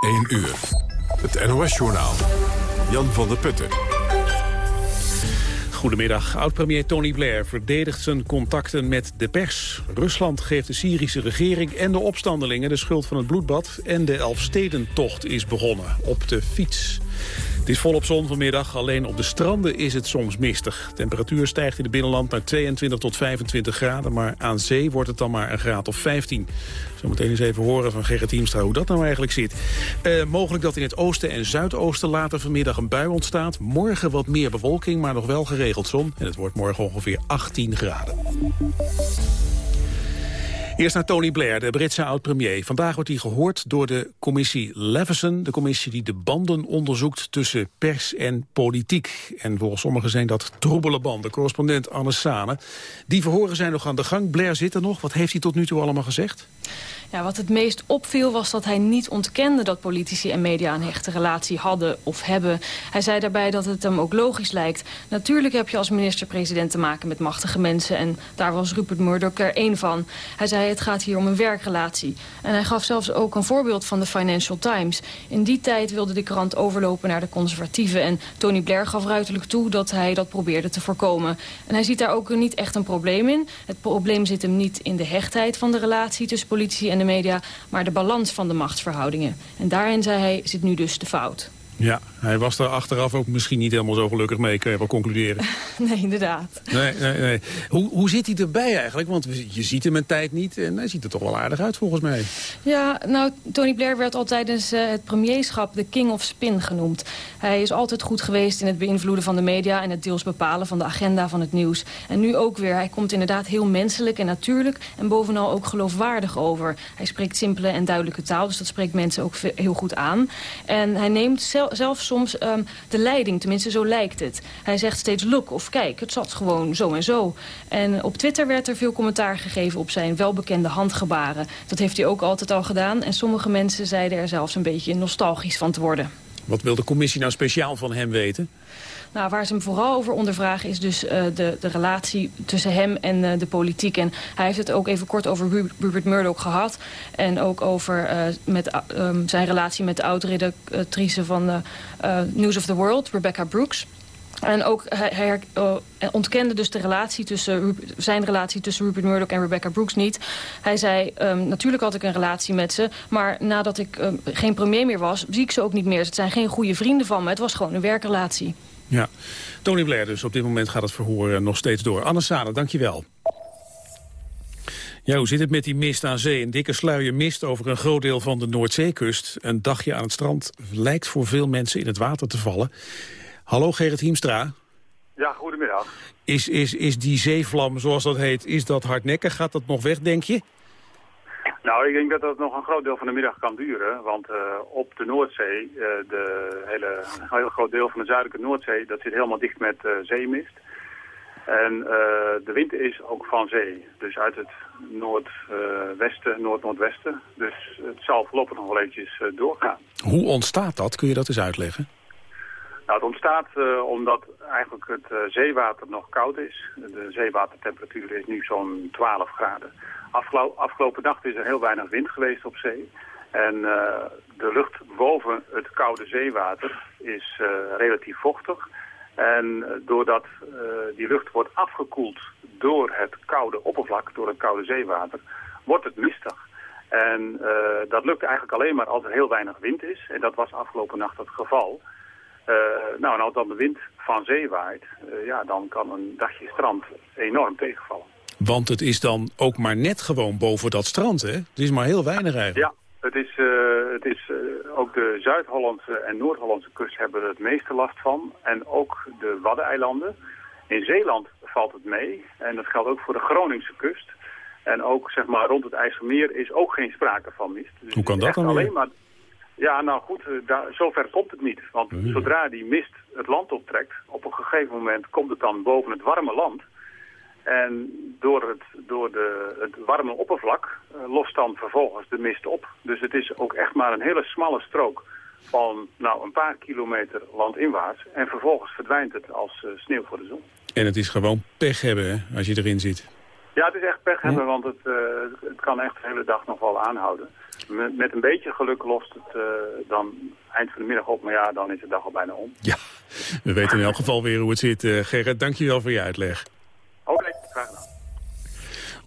1 uur. Het NOS-journaal. Jan van der Putten. Goedemiddag. Oud-premier Tony Blair verdedigt zijn contacten met de pers. Rusland geeft de Syrische regering en de opstandelingen de schuld van het bloedbad... en de Elfstedentocht is begonnen op de fiets. Het is volop zon vanmiddag, alleen op de stranden is het soms mistig. Temperatuur stijgt in het binnenland naar 22 tot 25 graden... maar aan zee wordt het dan maar een graad of 15. Zometeen eens even horen van Gerrit Hiemstra hoe dat nou eigenlijk zit. Uh, mogelijk dat in het oosten en zuidoosten later vanmiddag een bui ontstaat. Morgen wat meer bewolking, maar nog wel geregeld zon. En het wordt morgen ongeveer 18 graden. Eerst naar Tony Blair, de Britse oud-premier. Vandaag wordt hij gehoord door de commissie Leveson... de commissie die de banden onderzoekt tussen pers en politiek. En volgens sommigen zijn dat troebele banden. Correspondent Anne Sane. Die verhoren zijn nog aan de gang. Blair zit er nog. Wat heeft hij tot nu toe allemaal gezegd? Ja, wat het meest opviel was dat hij niet ontkende dat politici en media een hechte relatie hadden of hebben. Hij zei daarbij dat het hem ook logisch lijkt. Natuurlijk heb je als minister-president te maken met machtige mensen en daar was Rupert Murdoch er één van. Hij zei het gaat hier om een werkrelatie. En hij gaf zelfs ook een voorbeeld van de Financial Times. In die tijd wilde de krant overlopen naar de conservatieven en Tony Blair gaf ruiterlijk toe dat hij dat probeerde te voorkomen. En hij ziet daar ook niet echt een probleem in. Het probleem zit hem niet in de hechtheid van de relatie tussen politici en de media... maar de balans van de machtsverhoudingen. En daarin, zei hij, zit nu dus de fout. Ja, hij was er achteraf ook misschien niet helemaal zo gelukkig mee, kan je wel concluderen. nee, inderdaad. Nee, nee, nee. Hoe, hoe zit hij erbij eigenlijk? Want je ziet hem een tijd niet en hij ziet er toch wel aardig uit volgens mij. Ja, nou, Tony Blair werd al tijdens uh, het premierschap de king of spin genoemd. Hij is altijd goed geweest in het beïnvloeden van de media... en het deels bepalen van de agenda van het nieuws. En nu ook weer. Hij komt inderdaad heel menselijk en natuurlijk... en bovenal ook geloofwaardig over. Hij spreekt simpele en duidelijke taal, dus dat spreekt mensen ook heel goed aan. En hij neemt zelf zelf soms um, de leiding, tenminste zo lijkt het. Hij zegt steeds look of kijk, het zat gewoon zo en zo. En op Twitter werd er veel commentaar gegeven op zijn welbekende handgebaren. Dat heeft hij ook altijd al gedaan en sommige mensen zeiden er zelfs een beetje nostalgisch van te worden. Wat wil de commissie nou speciaal van hem weten? Nou, waar ze hem vooral over ondervragen is dus uh, de, de relatie tussen hem en uh, de politiek. En hij heeft het ook even kort over Rupert Murdoch gehad. En ook over uh, met, um, zijn relatie met de oud-redactrice van News of the World, Rebecca Brooks. En ook hij, hij ontkende dus de relatie tussen, zijn relatie tussen Rupert Murdoch en Rebecca Brooks niet. Hij zei, um, natuurlijk had ik een relatie met ze... maar nadat ik um, geen premier meer was, zie ik ze ook niet meer. Het zijn geen goede vrienden van me. Het was gewoon een werkrelatie. Ja, Tony Blair dus. Op dit moment gaat het verhoor eh, nog steeds door. Anne Sade, dankjewel. Ja, hoe zit het met die mist aan zee? Een dikke sluier mist over een groot deel van de Noordzeekust. Een dagje aan het strand lijkt voor veel mensen in het water te vallen. Hallo Gerrit Hiemstra. Ja, goedemiddag. Is, is, is die zeevlam, zoals dat heet, is dat hardnekkig? Gaat dat nog weg, denk je? Nou, ik denk dat dat nog een groot deel van de middag kan duren. Want uh, op de Noordzee, uh, de hele, een heel groot deel van de zuidelijke Noordzee, dat zit helemaal dicht met uh, zeemist. En de wind is ook van zee, dus uit het noordwesten, noord-noordwesten. Dus het zal voorlopig nog wel eventjes doorgaan. Hoe ontstaat dat? Kun je dat eens uitleggen? Nou, het ontstaat omdat eigenlijk het zeewater nog koud is. De zeewatertemperatuur is nu zo'n 12 graden. Afgelo afgelopen nacht is er heel weinig wind geweest op zee. En uh, de lucht boven het koude zeewater is uh, relatief vochtig. En uh, doordat die lucht wordt afgekoeld door het koude oppervlak, door het koude zeewater, wordt het mistig. En dat lukt eigenlijk alleen maar als er heel weinig wind is. En dat was afgelopen nacht het geval. nou, en als dan de wind van zee waait, ja, dan kan een dagje strand enorm tegenvallen. Want het is dan ook maar net gewoon boven dat strand, hè? Het is maar heel weinig eigenlijk. Ja, het is, uh, het is uh, ook de Zuid-Hollandse en Noord-Hollandse kust hebben er het meeste last van. En ook de Waddeneilanden. In Zeeland valt het mee. En dat geldt ook voor de Groningse kust. En ook zeg maar, rond het IJsselmeer is ook geen sprake van mist. Dus Hoe kan dat dan alleen maar... Ja, nou goed, uh, daar, zover komt het niet. Want mm. zodra die mist het land optrekt, op een gegeven moment komt het dan boven het warme land... En door het, door de, het warme oppervlak uh, lost dan vervolgens de mist op. Dus het is ook echt maar een hele smalle strook van nou, een paar kilometer landinwaarts. En vervolgens verdwijnt het als uh, sneeuw voor de zon. En het is gewoon pech hebben hè, als je erin zit. Ja, het is echt pech hebben, want het, uh, het kan echt de hele dag nog wel aanhouden. met, met een beetje geluk lost het uh, dan eind van de middag op. Maar ja, dan is de dag al bijna om. Ja, we weten in elk geval weer hoe het zit. Uh, Gerrit, dankjewel voor je uitleg. Oké, okay, graag gedaan.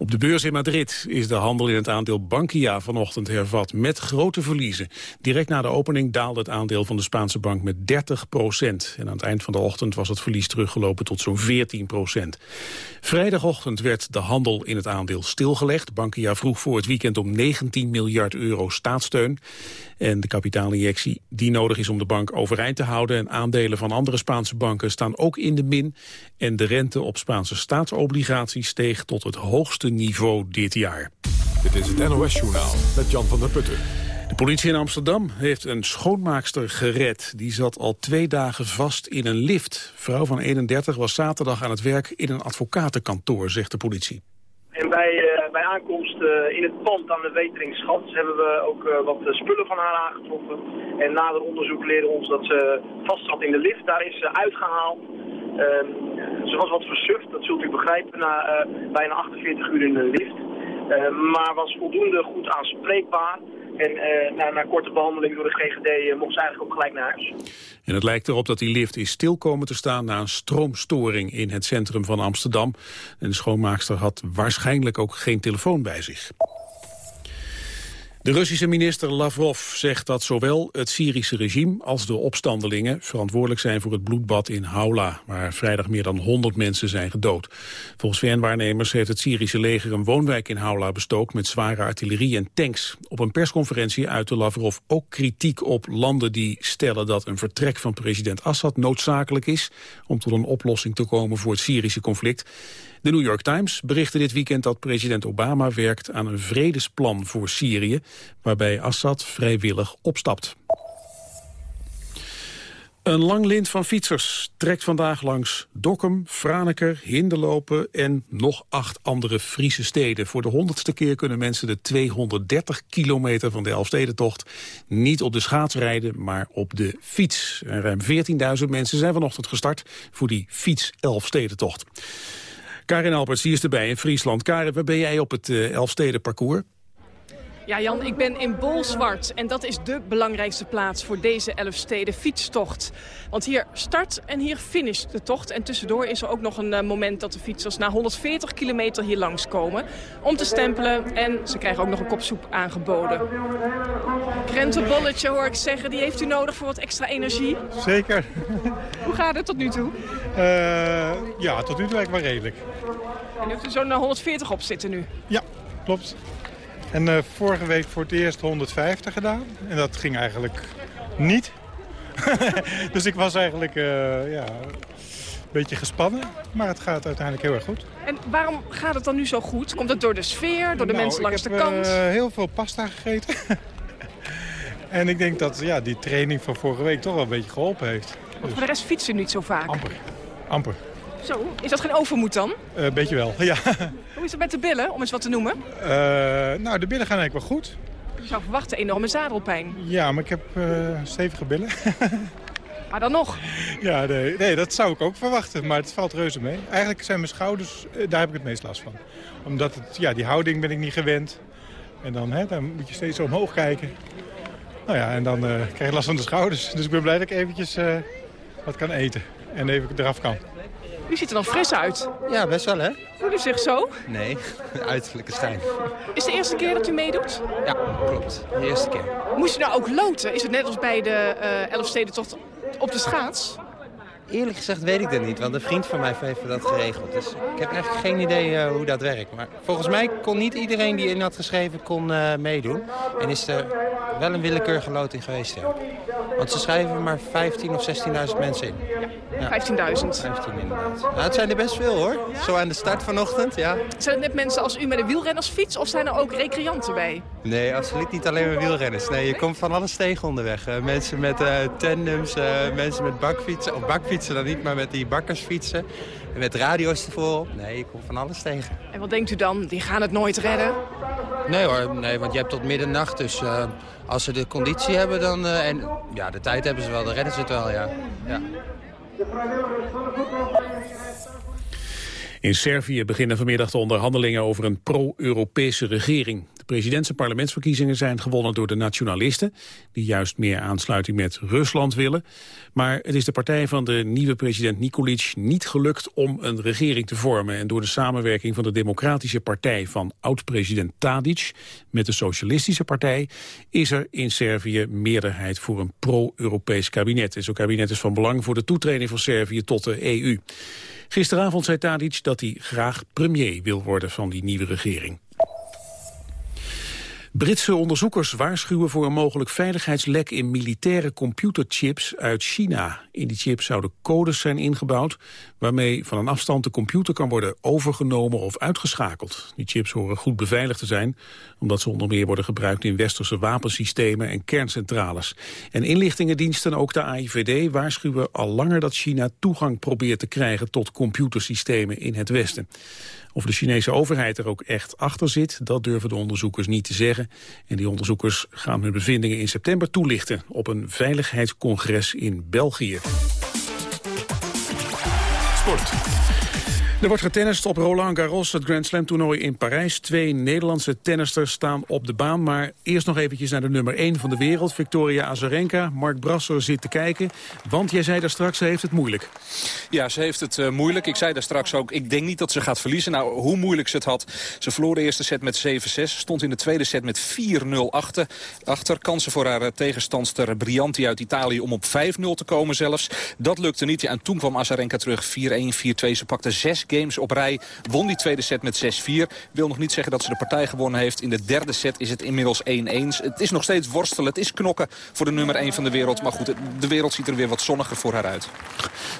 Op de beurs in Madrid is de handel in het aandeel Bankia vanochtend hervat met grote verliezen. Direct na de opening daalde het aandeel van de Spaanse bank met 30 procent. En aan het eind van de ochtend was het verlies teruggelopen tot zo'n 14 procent. Vrijdagochtend werd de handel in het aandeel stilgelegd. Bankia vroeg voor het weekend om 19 miljard euro staatssteun. En de kapitaalinjectie die nodig is om de bank overeind te houden. En aandelen van andere Spaanse banken staan ook in de min. En de rente op Spaanse staatsobligaties steeg tot het hoogste niveau dit jaar. Dit is het NOS-journaal met Jan van der Putten. De politie in Amsterdam heeft een schoonmaakster gered. Die zat al twee dagen vast in een lift. Vrouw van 31 was zaterdag aan het werk in een advocatenkantoor, zegt de politie. En bij, uh, bij aankomst uh, in het pand aan de Weteringschans hebben we ook uh, wat spullen van haar aangetroffen. En nader onderzoek leerde ons dat ze vast zat in de lift. Daar is ze uitgehaald. Ehm, ze was wat versuft, dat zult u begrijpen, na bijna 48 uur in de lift. maar was voldoende goed aanspreekbaar. En uh, na, na, korte behandeling door de GGD uh, mocht ze eigenlijk ook gelijk naar huis. En het lijkt erop dat die lift is stil komen te staan na een stroomstoring in het centrum van Amsterdam. En de schoonmaakster had waarschijnlijk ook geen telefoon bij zich. De Russische minister Lavrov zegt dat zowel het Syrische regime als de opstandelingen verantwoordelijk zijn voor het bloedbad in Haula, waar vrijdag meer dan 100 mensen zijn gedood. Volgens VN-waarnemers heeft het Syrische leger een woonwijk in Haula bestookt met zware artillerie en tanks. Op een persconferentie uitte Lavrov ook kritiek op landen die stellen dat een vertrek van president Assad noodzakelijk is om tot een oplossing te komen voor het Syrische conflict. De New York Times berichtte dit weekend dat president Obama werkt aan een vredesplan voor Syrië, waarbij Assad vrijwillig opstapt. Een lang lint van fietsers trekt vandaag langs Dokkum, Franeker, Hinderlopen en nog acht andere Friese steden. Voor de honderdste keer kunnen mensen de 230 kilometer van de Elfstedentocht niet op de schaats rijden, maar op de fiets. En ruim 14.000 mensen zijn vanochtend gestart voor die fiets Elfstedentocht. Karin Alberts, die is erbij in Friesland. Karin, waar ben jij op het uh, Elfstedenparcours? Ja, Jan, ik ben in Bolsward en dat is de belangrijkste plaats voor deze Elfsteden fietstocht. Want hier start en hier finish de tocht. En tussendoor is er ook nog een uh, moment dat de fietsers na 140 kilometer hier langskomen om te stempelen. En ze krijgen ook nog een kop soep aangeboden. Krentenbolletje hoor ik zeggen, die heeft u nodig voor wat extra energie? Zeker. Hoe gaat het tot nu toe? Uh, ja, tot nu toe eigenlijk wel redelijk. En u heeft er zo'n 140 op zitten nu? Ja, klopt. En uh, vorige week voor het eerst 150 gedaan. En dat ging eigenlijk niet. dus ik was eigenlijk uh, ja, een beetje gespannen. Maar het gaat uiteindelijk heel erg goed. En waarom gaat het dan nu zo goed? Komt het door de sfeer, door de nou, mensen langs de kant? Ik heb uh, heel veel pasta gegeten. en ik denk dat ja, die training van vorige week toch wel een beetje geholpen heeft. Want voor de rest fietsen niet zo vaak? Amper. Amper. Zo, is dat geen overmoed dan? Een uh, beetje wel, ja. Hoe is het met de billen, om eens wat te noemen? Uh, nou, de billen gaan eigenlijk wel goed. Je zou verwachten enorme zadelpijn. Ja, maar ik heb uh, stevige billen. maar dan nog? Ja, nee, nee, dat zou ik ook verwachten, maar het valt reuze mee. Eigenlijk zijn mijn schouders, daar heb ik het meest last van. Omdat het, ja, die houding ben ik niet gewend. En dan, hè, dan moet je steeds omhoog kijken. Nou ja, en dan krijg je last van de schouders. Dus ik ben blij dat ik eventjes wat kan eten en even eraf kan. U ziet er dan fris uit. Ja, best wel, hè? Voelt u zich zo? Nee, uiterlijke schijn. Is het de eerste keer dat u meedoet? Ja, klopt. De eerste keer. Moest u nou ook loten? Is het net als bij de uh, Elfstedentocht op de schaats? Eerlijk gezegd weet ik dat niet, want een vriend van mij heeft dat geregeld. Dus ik heb eigenlijk geen idee uh, hoe dat werkt. Maar volgens mij kon niet iedereen die in had geschreven kon uh, meedoen. En is er wel een willekeurige loting geweest, ja. Want ze schrijven maar 15.000 of 16.000 mensen in. Ja, 15.000. 15 inderdaad. Nou, het zijn er best veel hoor. Ja? Zo aan de start vanochtend, ja. Zijn het net mensen als u met een wielrennersfiets of zijn er ook recreanten bij? Nee, absoluut niet alleen maar wielrenners. Nee, je komt van alles tegen onderweg. Uh, mensen met tandems, mensen met bakfietsen. Of bakfietsen dan niet, maar met die bakkersfietsen. Met radio's ervoor. Nee, je komt van alles tegen. En wat denkt u dan? Die gaan het nooit redden? Nee hoor, nee, want je hebt tot middernacht. Dus uh, als ze de conditie hebben dan, uh, en ja, de tijd hebben ze wel, dan redden ze het wel, ja. ja. In Servië beginnen vanmiddag de onderhandelingen over een pro-Europese regering. De presidents- en parlementsverkiezingen zijn gewonnen door de nationalisten... die juist meer aansluiting met Rusland willen. Maar het is de partij van de nieuwe president Nikolic niet gelukt om een regering te vormen. En door de samenwerking van de Democratische Partij van oud-president Tadic... met de Socialistische Partij is er in Servië meerderheid voor een pro-Europees kabinet. En zo'n kabinet is van belang voor de toetreding van Servië tot de EU. Gisteravond zei Tadic dat hij graag premier wil worden van die nieuwe regering. Britse onderzoekers waarschuwen voor een mogelijk veiligheidslek in militaire computerchips uit China. In die chips zouden codes zijn ingebouwd waarmee van een afstand de computer kan worden overgenomen of uitgeschakeld. Die chips horen goed beveiligd te zijn, omdat ze onder meer worden gebruikt in westerse wapensystemen en kerncentrales. En inlichtingendiensten, ook de AIVD, waarschuwen al langer dat China toegang probeert te krijgen tot computersystemen in het Westen. Of de Chinese overheid er ook echt achter zit, dat durven de onderzoekers niet te zeggen. En die onderzoekers gaan hun bevindingen in september toelichten op een veiligheidscongres in België. Sport. Er wordt getennist op Roland Garros, het Grand Slam toernooi in Parijs. Twee Nederlandse tennisters staan op de baan. Maar eerst nog eventjes naar de nummer 1 van de wereld, Victoria Azarenka. Mark Brasser zit te kijken, want jij zei daar straks, ze heeft het moeilijk. Ja, ze heeft het uh, moeilijk. Ik zei daar straks ook, ik denk niet dat ze gaat verliezen. Nou, hoe moeilijk ze het had. Ze verloor de eerste set met 7-6. Stond in de tweede set met 4-0 achter. achter. Kansen voor haar uh, tegenstandster Brianti uit Italië om op 5-0 te komen zelfs. Dat lukte niet. En toen kwam Azarenka terug. 4-1, 4-2. Ze pakte 6 games op rij. Won die tweede set met 6-4. Wil nog niet zeggen dat ze de partij gewonnen heeft. In de derde set is het inmiddels 1-1. Het is nog steeds worstelen. Het is knokken voor de nummer 1 van de wereld. Maar goed, de wereld ziet er weer wat zonniger voor haar uit.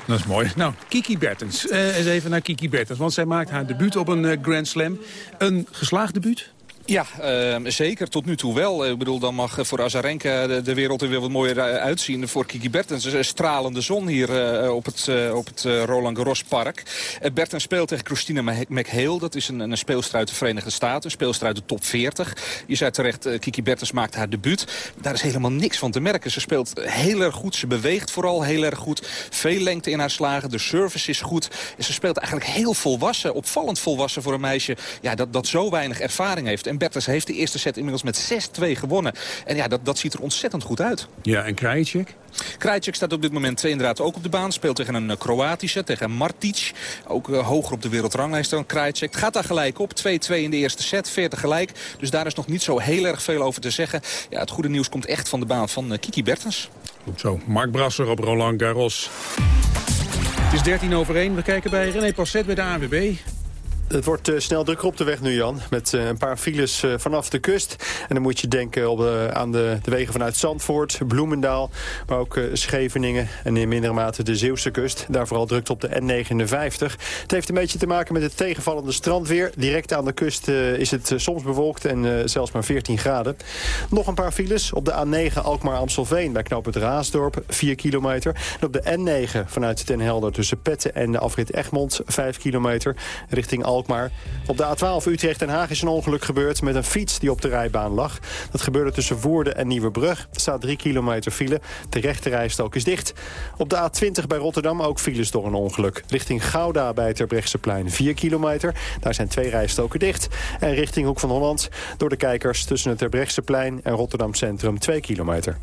Dat is mooi. Nou, Kiki Bertens. Uh, eens even naar Kiki Bertens. Want zij maakt haar debuut op een uh, Grand Slam. Een geslaagd debuut? Ja, uh, zeker. Tot nu toe wel. Ik bedoel, dan mag voor Azarenka de, de wereld er weer wat mooier uitzien. Voor Kiki Bertens een stralende zon hier op het, op het Roland Garros Park. Bertens speelt tegen Christina McHale. Dat is een, een speelster uit de Verenigde Staten. Een speelster uit de top 40. Je zei terecht, Kiki Bertens maakt haar debuut. Daar is helemaal niks van te merken. Ze speelt heel erg goed. Ze beweegt vooral heel erg goed. Veel lengte in haar slagen. De service is goed. En ze speelt eigenlijk heel volwassen. Opvallend volwassen voor een meisje ja, dat, dat zo weinig ervaring heeft. En Bertens heeft de eerste set inmiddels met 6-2 gewonnen. En ja, dat, dat ziet er ontzettend goed uit. Ja, en Krajicek? Krajicek staat op dit moment inderdaad ook op de baan. Speelt tegen een Kroatische, tegen Martic. Ook uh, hoger op de wereldranglijst dan Krajicek. Het gaat daar gelijk op. 2-2 in de eerste set, 40 gelijk. Dus daar is nog niet zo heel erg veel over te zeggen. Ja, het goede nieuws komt echt van de baan van uh, Kiki Bertens. Goed zo. Mark Brasser op Roland Garros. Het is 13 over 1. We kijken bij René Passet bij de ANWB. Het wordt uh, snel drukker op de weg nu, Jan. Met uh, een paar files uh, vanaf de kust. En dan moet je denken op aan de, wegen vanuit Zandvoort, Bloemendaal... maar ook Scheveningen en in mindere mate de Zeeuwse kust. Daar vooral drukt op de N59. Het heeft een beetje te maken met het tegenvallende strandweer. Direct aan de kust is het soms bewolkt en zelfs maar 14 graden. Nog een paar files op de A9 Alkmaar-Amstelveen... bij knooppunt Raasdorp, 4 kilometer. En op de N9 vanuit Den Helder tussen Petten en de afrit Egmond... 5 kilometer richting Alkmaar. Op de A12 Utrecht-Den Haag is een ongeluk gebeurd met een fiets die op de rijbaan lag. Dat gebeurde tussen Woerden en Nieuwebrug. Er staat 3 kilometer file. De rechterrijstok is dicht. Op de A20 bij Rotterdam ook files door een ongeluk. Richting Gouda bij Terbrechtseplein 4 kilometer. Daar zijn twee rijstoken dicht. En richting Hoek van Holland door de kijkers tussen het Terbrechtseplein en Rotterdam Centrum 2 kilometer.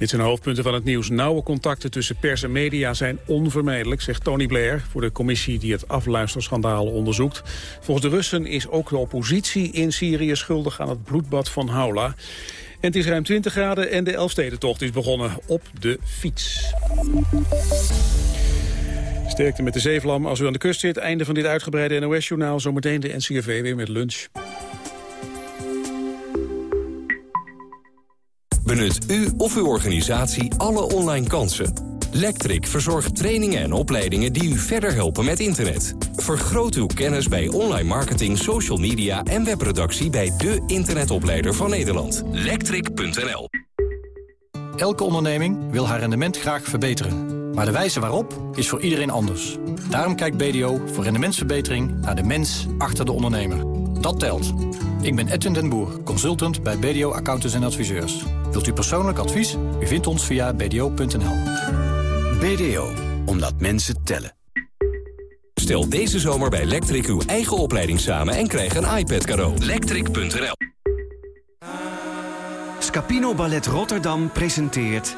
Dit zijn de hoofdpunten van het nieuws. Nauwe contacten tussen pers en media zijn onvermijdelijk, zegt Tony Blair... voor de commissie die het afluisterschandaal onderzoekt. Volgens de Russen is ook de oppositie in Syrië schuldig aan het bloedbad van Haula. En het is ruim 20 graden en de Elfstedentocht is begonnen op de fiets. Sterkte met de zeevlam als u aan de kust zit. Einde van dit uitgebreide NOS-journaal. Zometeen de NCRV weer met lunch. Benut u of uw organisatie alle online kansen. Lectric verzorgt trainingen en opleidingen die u verder helpen met internet. Vergroot uw kennis bij online marketing, social media en webproductie bij de internetopleider van Nederland. Lectric.nl Elke onderneming wil haar rendement graag verbeteren. Maar de wijze waarop is voor iedereen anders. Daarom kijkt BDO voor rendementsverbetering naar de mens achter de ondernemer. Dat telt. Ik ben Edwin den Boer, consultant bij BDO Accountants en Adviseurs. Wilt u persoonlijk advies? U vindt ons via bdo.nl. BDO, omdat mensen tellen. Stel deze zomer bij Lectric uw eigen opleiding samen en krijg een iPad cadeau. Lectric.nl Scapino Ballet Rotterdam presenteert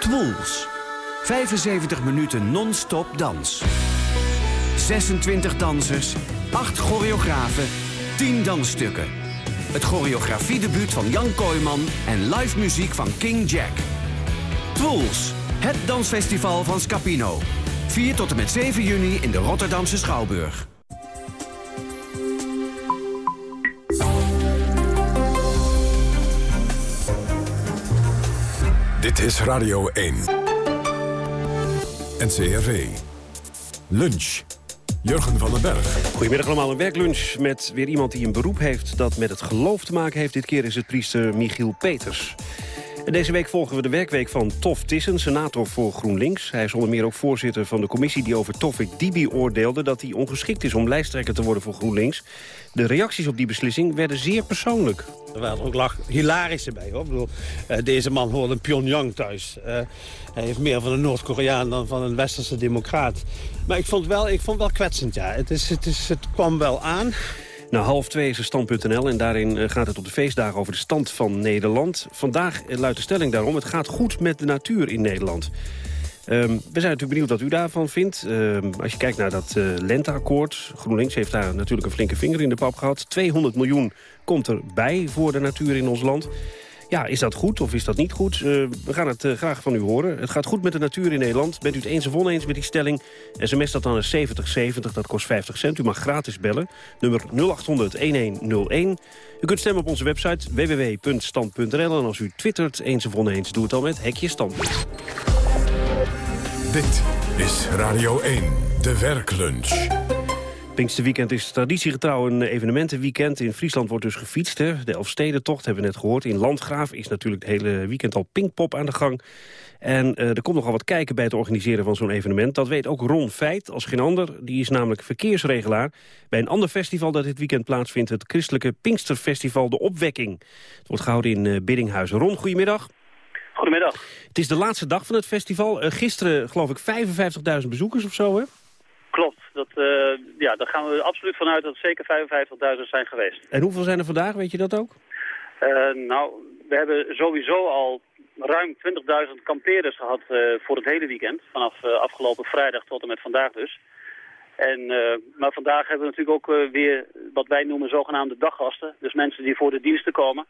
Twools. 75 minuten non-stop dans. 26 dansers, 8 choreografen, 10 dansstukken. Het choreografiedebuut van Jan Kooijman en live muziek van King Jack. Twools, het dansfestival van Scapino. 4 tot en met 7 juni in de Rotterdamse Schouwburg. Dit is Radio 1. NCRV. Lunch. Jurgen van den Berg. Goedemiddag allemaal, een werklunch met weer iemand die een beroep heeft... dat met het geloof te maken heeft. Dit keer is het priester Michiel Peters. En deze week volgen we de werkweek van Tof Tissen, senator voor GroenLinks. Hij is onder meer ook voorzitter van de commissie die over Tofik Dibi oordeelde... dat hij ongeschikt is om lijsttrekker te worden voor GroenLinks. De reacties op die beslissing werden zeer persoonlijk. Er waren ook lach, hilarische bij. Hoor. Ik bedoel, uh, deze man hoort in Pyongyang thuis. Uh, hij heeft meer van een Noord-Koreaan dan van een westerse democraat. Maar ik vond wel, ik vond wel kwetsend, ja. Het, is, het, is, het kwam wel aan. Nou, half twee is stand.nl en daarin eh, gaat het op de feestdagen over de stand van Nederland. Vandaag luidt de stelling daarom, het gaat goed met de natuur in Nederland. Um, we zijn natuurlijk benieuwd wat u daarvan vindt. Um, als je kijkt naar dat uh, lenteakkoord. GroenLinks heeft daar natuurlijk een flinke vinger in de pap gehad. 200 miljoen komt erbij voor de natuur in ons land. Ja, is dat goed of is dat niet goed? Uh, we gaan het uh, graag van u horen. Het gaat goed met de natuur in Nederland. Bent u het eens of oneens met die stelling? SMS dat dan naar 7070, dat kost 50 cent. U mag gratis bellen. Nummer 0800-1101. U kunt stemmen op onze website www.stand.nl. En als u twittert eens of oneens, doe het dan met Hekje Standpunt. Dit is Radio 1, de werklunch. Pinksterweekend is traditiegetrouw een evenementenweekend. In Friesland wordt dus gefietst. Hè. De Elfstedentocht hebben we net gehoord. In Landgraaf is natuurlijk het hele weekend al Pinkpop aan de gang. En uh, er komt nogal wat kijken bij het organiseren van zo'n evenement. Dat weet ook Ron Feit als geen ander. Die is namelijk verkeersregelaar bij een ander festival dat dit weekend plaatsvindt. Het christelijke Pinksterfestival De Opwekking. Het wordt gehouden in uh, Biddinghuizen. Ron, goedemiddag. Goedemiddag. Het is de laatste dag van het festival. Uh, gisteren geloof ik 55.000 bezoekers of zo, hè? Klopt. Dat, uh, ja, daar gaan we absoluut vanuit dat het zeker 55.000 zijn geweest. En hoeveel zijn er vandaag, weet je dat ook? Uh, nou, we hebben sowieso al ruim 20.000 kampeerders gehad voor het hele weekend. Vanaf afgelopen vrijdag tot en met vandaag dus. En, maar vandaag hebben we natuurlijk ook weer wat wij noemen zogenaamde daggasten. Dus mensen die voor de diensten komen.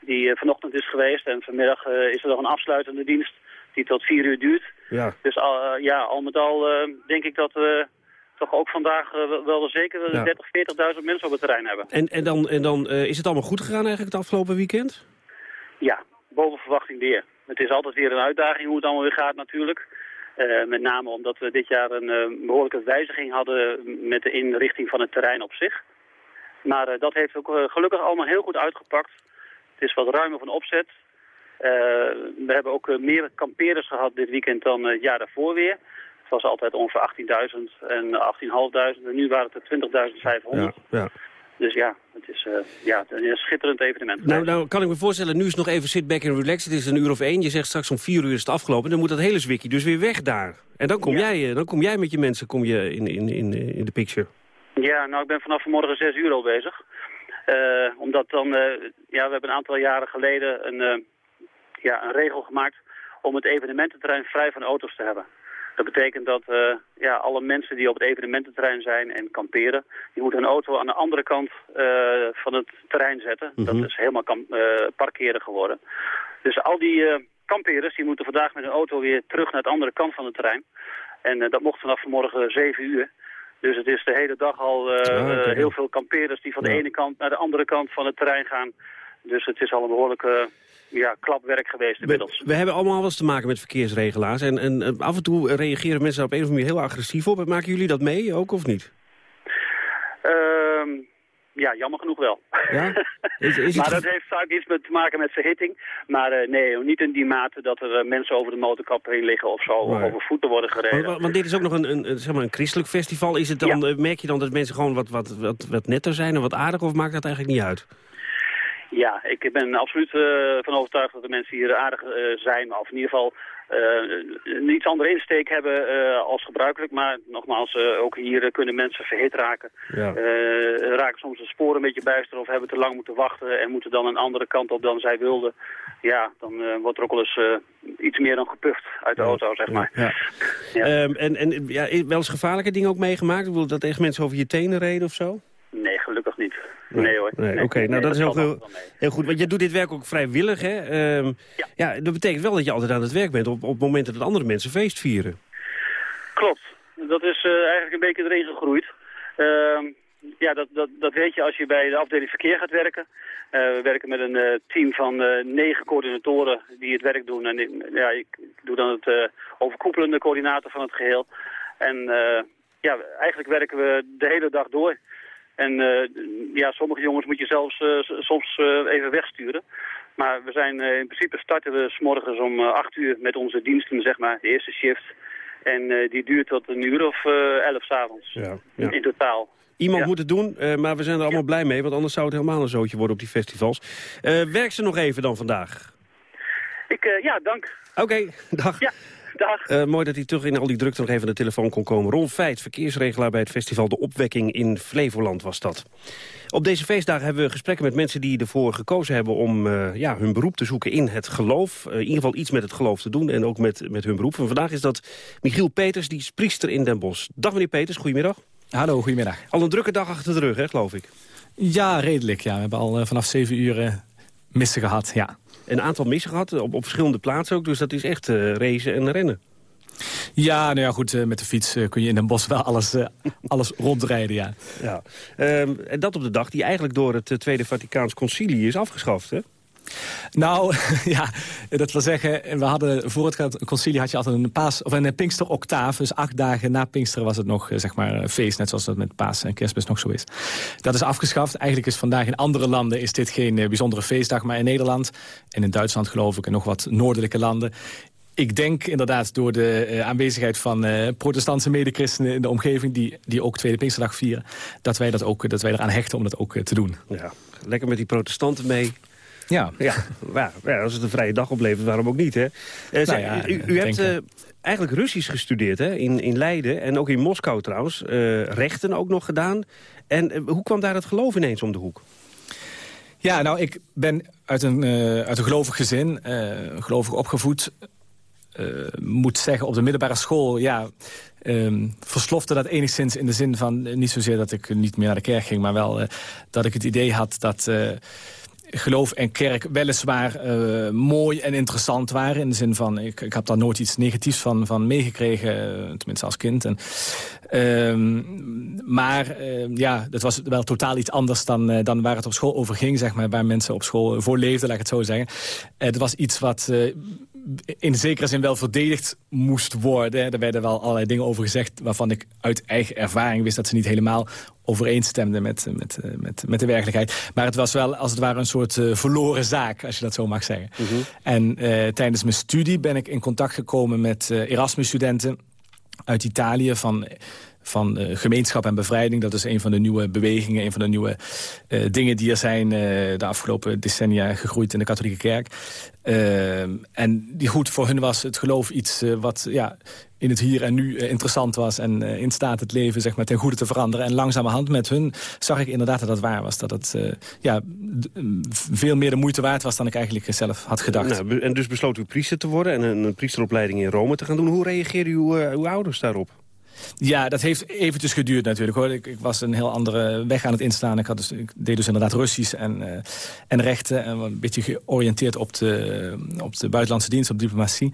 Die vanochtend is geweest en vanmiddag is er nog een afsluitende dienst die tot vier uur duurt. Ja. Dus ja, al met al denk ik dat we toch ook vandaag wel zeker ja. 30, 40.000 mensen op het terrein hebben. En, en dan, en dan is het allemaal goed gegaan eigenlijk het afgelopen weekend? Ja, boven verwachting weer. Het is altijd weer een uitdaging hoe het allemaal weer gaat natuurlijk. Uh, met name omdat we dit jaar een behoorlijke wijziging hadden met de inrichting van het terrein op zich. Maar dat heeft ook gelukkig allemaal heel goed uitgepakt. Het is wat ruimer van opzet. we hebben ook meer kampeerders gehad dit weekend dan het jaar daarvoor weer. Het was altijd ongeveer 18.000 en 18.500 en nu waren het er 20.500. Ja, ja. Dus ja, het is, uh, ja, een schitterend evenement. Nou, nou kan ik me voorstellen, nu is het nog even sit back and relax. Het is een uur of één. Je zegt straks om vier uur is het afgelopen. Dan moet dat hele zwikkie dus weer weg daar. En dan kom, ja. jij, dan kom jij met je mensen kom je in, in, in, in de picture. Ja, nou ik ben vanaf vanmorgen zes uur al bezig. Uh, omdat dan, uh, ja, we hebben een aantal jaren geleden een, ja, een regel gemaakt om het evenemententerrein vrij van auto's te hebben. Dat betekent dat uh, ja, alle mensen die op het evenemententerrein zijn en kamperen... die moeten een auto aan de andere kant uh, van het terrein zetten. Mm -hmm. Dat is helemaal uh, parkeren geworden. Dus al die kamperers die moeten vandaag met een auto weer terug naar de andere kant van het terrein. En dat mocht vanaf vanmorgen 7 uur. Dus het is de hele dag al ah, heel veel kamperers die van de ene kant naar de andere kant van het terrein gaan. Dus het is al een behoorlijke ja, klapwerk geweest inmiddels. We, we, hebben allemaal eens te maken met verkeersregelaars. En, en af en toe reageren mensen op een of andere manier heel agressief op. Maken jullie dat mee ook of niet? Uh, ja, jammer genoeg wel. Ja? Is, is maar dat heeft vaak iets met te maken met verhitting. Maar uh, nee, niet in die mate dat er uh, mensen over de motorkap heen liggen of zo. Over voeten worden gereden. Want, want, dit is ook nog een, een, zeg maar een christelijk festival. Is het dan, ja. merk je dan dat mensen gewoon wat, wat, wat, wat netter zijn en wat aardig? Of maakt dat eigenlijk niet uit? Ja, ik ben absoluut uh, van overtuigd dat de mensen hier aardig uh, zijn. Of in ieder geval een iets andere insteek hebben als gebruikelijk. Maar nogmaals, ook hier kunnen mensen verhit raken. Ja. raken soms de sporen een beetje bijster of hebben te lang moeten wachten... en moeten dan een andere kant op dan zij wilden. Ja, dan wordt er ook wel eens iets meer dan gepuft uit de auto, zeg maar. Ja. ja. Um, en en ja, wel eens gevaarlijke dingen ook meegemaakt? Ik bedoel, dat echt mensen over je tenen reden of zo? Nee, gelukkig niet. Nee, hoor. Nee, Oké, nou dat is heel, heel, heel, goed. Want je doet dit werk ook vrijwillig, hè? Um, ja. Dat betekent wel dat je altijd aan het werk bent op, op momenten dat andere mensen feest vieren. Klopt. Dat is uh, eigenlijk een beetje erin gegroeid. Uh, ja, dat, dat, dat weet je als je bij de afdeling verkeer gaat werken. Uh, we werken met een uh, team van negen coördinatoren die het werk doen. En ja, ik doe dan het overkoepelende coördinator van het geheel. En ja, eigenlijk werken we de hele dag door. En eh, ja, sommige jongens moet je zelfs eh, soms eh, even wegsturen. Maar we zijn in principe starten we s morgens om acht uur met onze diensten, zeg maar, de eerste shift. En die duurt tot een uur of elf s'avonds ja, ja. in totaal. Iemand moet het doen, maar we zijn er allemaal blij mee... want anders zou het helemaal een zootje worden op die festivals. werk ze nog even dan vandaag? Ik, ja, dank. Oké, dag. Uh, mooi dat hij terug in al die drukte nog even aan de telefoon kon komen. Ron Feit, verkeersregelaar bij het festival De Opwekking in Flevoland was dat. Op deze feestdagen hebben we gesprekken met mensen die ervoor gekozen hebben... om uh, ja, hun beroep te zoeken in het geloof. Uh, in ieder geval iets met het geloof te doen en ook met, met hun beroep. En vandaag is dat Michiel Peters, die is priester in Den Bosch. Dag meneer Peters, goedemiddag. Hallo, goedemiddag. Al een drukke dag achter de rug, hè, geloof ik? Ja, redelijk. Ja. We hebben al vanaf zeven uur missen gehad, ja. Een aantal missen gehad, op, op verschillende plaatsen ook. Dus dat is echt racen en rennen. Ja, nou ja, goed, eh, met de fiets eh, kun je in een bos wel alles, alles rondrijden, ja. ja. Ehm, en dat op de dag die eigenlijk door het Tweede Vaticaans Concilie is afgeschaft, hè? Nou, ja, dat wil zeggen, we hadden voor het concilie had je altijd een paas of een Pinkster-octaaf. Dus acht dagen na Pinkster was het nog zeg maar feest, net zoals dat met Paas en Kerstmis nog zo is. Dat is afgeschaft. Eigenlijk is vandaag in andere landen is dit geen bijzondere feestdag, maar in Nederland en in Duitsland geloof ik en nog wat noordelijke landen ik denk inderdaad door de aanwezigheid van protestantse medechristenen in de omgeving... Die, die ook Tweede Pinksterdag vieren, dat wij, dat ook, dat wij eraan hechten om dat ook te doen. Ja, lekker met die protestanten mee. Ja. Ja, ja, als het een vrije dag oplevert, waarom ook niet, hè? Nou ja, u, u hebt eigenlijk Russisch gestudeerd, hè? In, in Leiden en ook in Moskou trouwens. rechten ook nog gedaan. En hoe kwam daar het geloof ineens om de hoek? Ja, nou, ik ben uit een, uit een gelovig gezin, gelovig opgevoed... Moet zeggen, op de middelbare school... ja, um, verslofte dat enigszins in de zin van... Niet zozeer dat ik niet meer naar de kerk ging... maar wel dat ik het idee had dat geloof en kerk weliswaar uh, mooi en interessant waren. In de zin van, ik, ik heb daar nooit iets negatiefs van, van meegekregen, tenminste als kind. En, uh, maar uh, ja, dat was wel totaal iets anders dan, dan waar het op school over ging, zeg maar, waar mensen op school voor leefden, laat ik het zo zeggen. het was iets wat in zekere zin wel verdedigd moest worden. Er werden wel allerlei dingen over gezegd... waarvan ik uit eigen ervaring wist dat ze niet helemaal overeenstemden met, met, met, met de werkelijkheid. Maar het was wel als het ware een soort uh, verloren zaak, als je dat zo mag zeggen. Mhm. En uh, tijdens mijn studie ben ik in contact gekomen met uh, Erasmus-studenten uit Italië... van van uh, gemeenschap en bevrijding. Dat is een van de nieuwe bewegingen, een van de nieuwe uh, dingen die er zijn... Uh, de afgelopen decennia gegroeid in de katholieke kerk. en die goed, voor hun was het geloof iets wat ja, in het hier en nu interessant was... en in staat het leven zeg maar, ten goede te veranderen. En langzamerhand met hun zag ik inderdaad dat dat waar was. Dat het ja, veel meer de moeite waard was dan ik eigenlijk zelf had gedacht. Nou, en dus besloot u priester te worden en een, een priesteropleiding in Rome te gaan doen. Hoe reageerden uw, uw ouders daarop? Ja, dat heeft eventjes geduurd natuurlijk. hoor. Ik, ik, was een heel andere weg aan het instaan. Ik, had dus, deed dus inderdaad Russisch en, uh, en rechten. En een beetje georiënteerd op de, op de buitenlandse dienst, op diplomatie.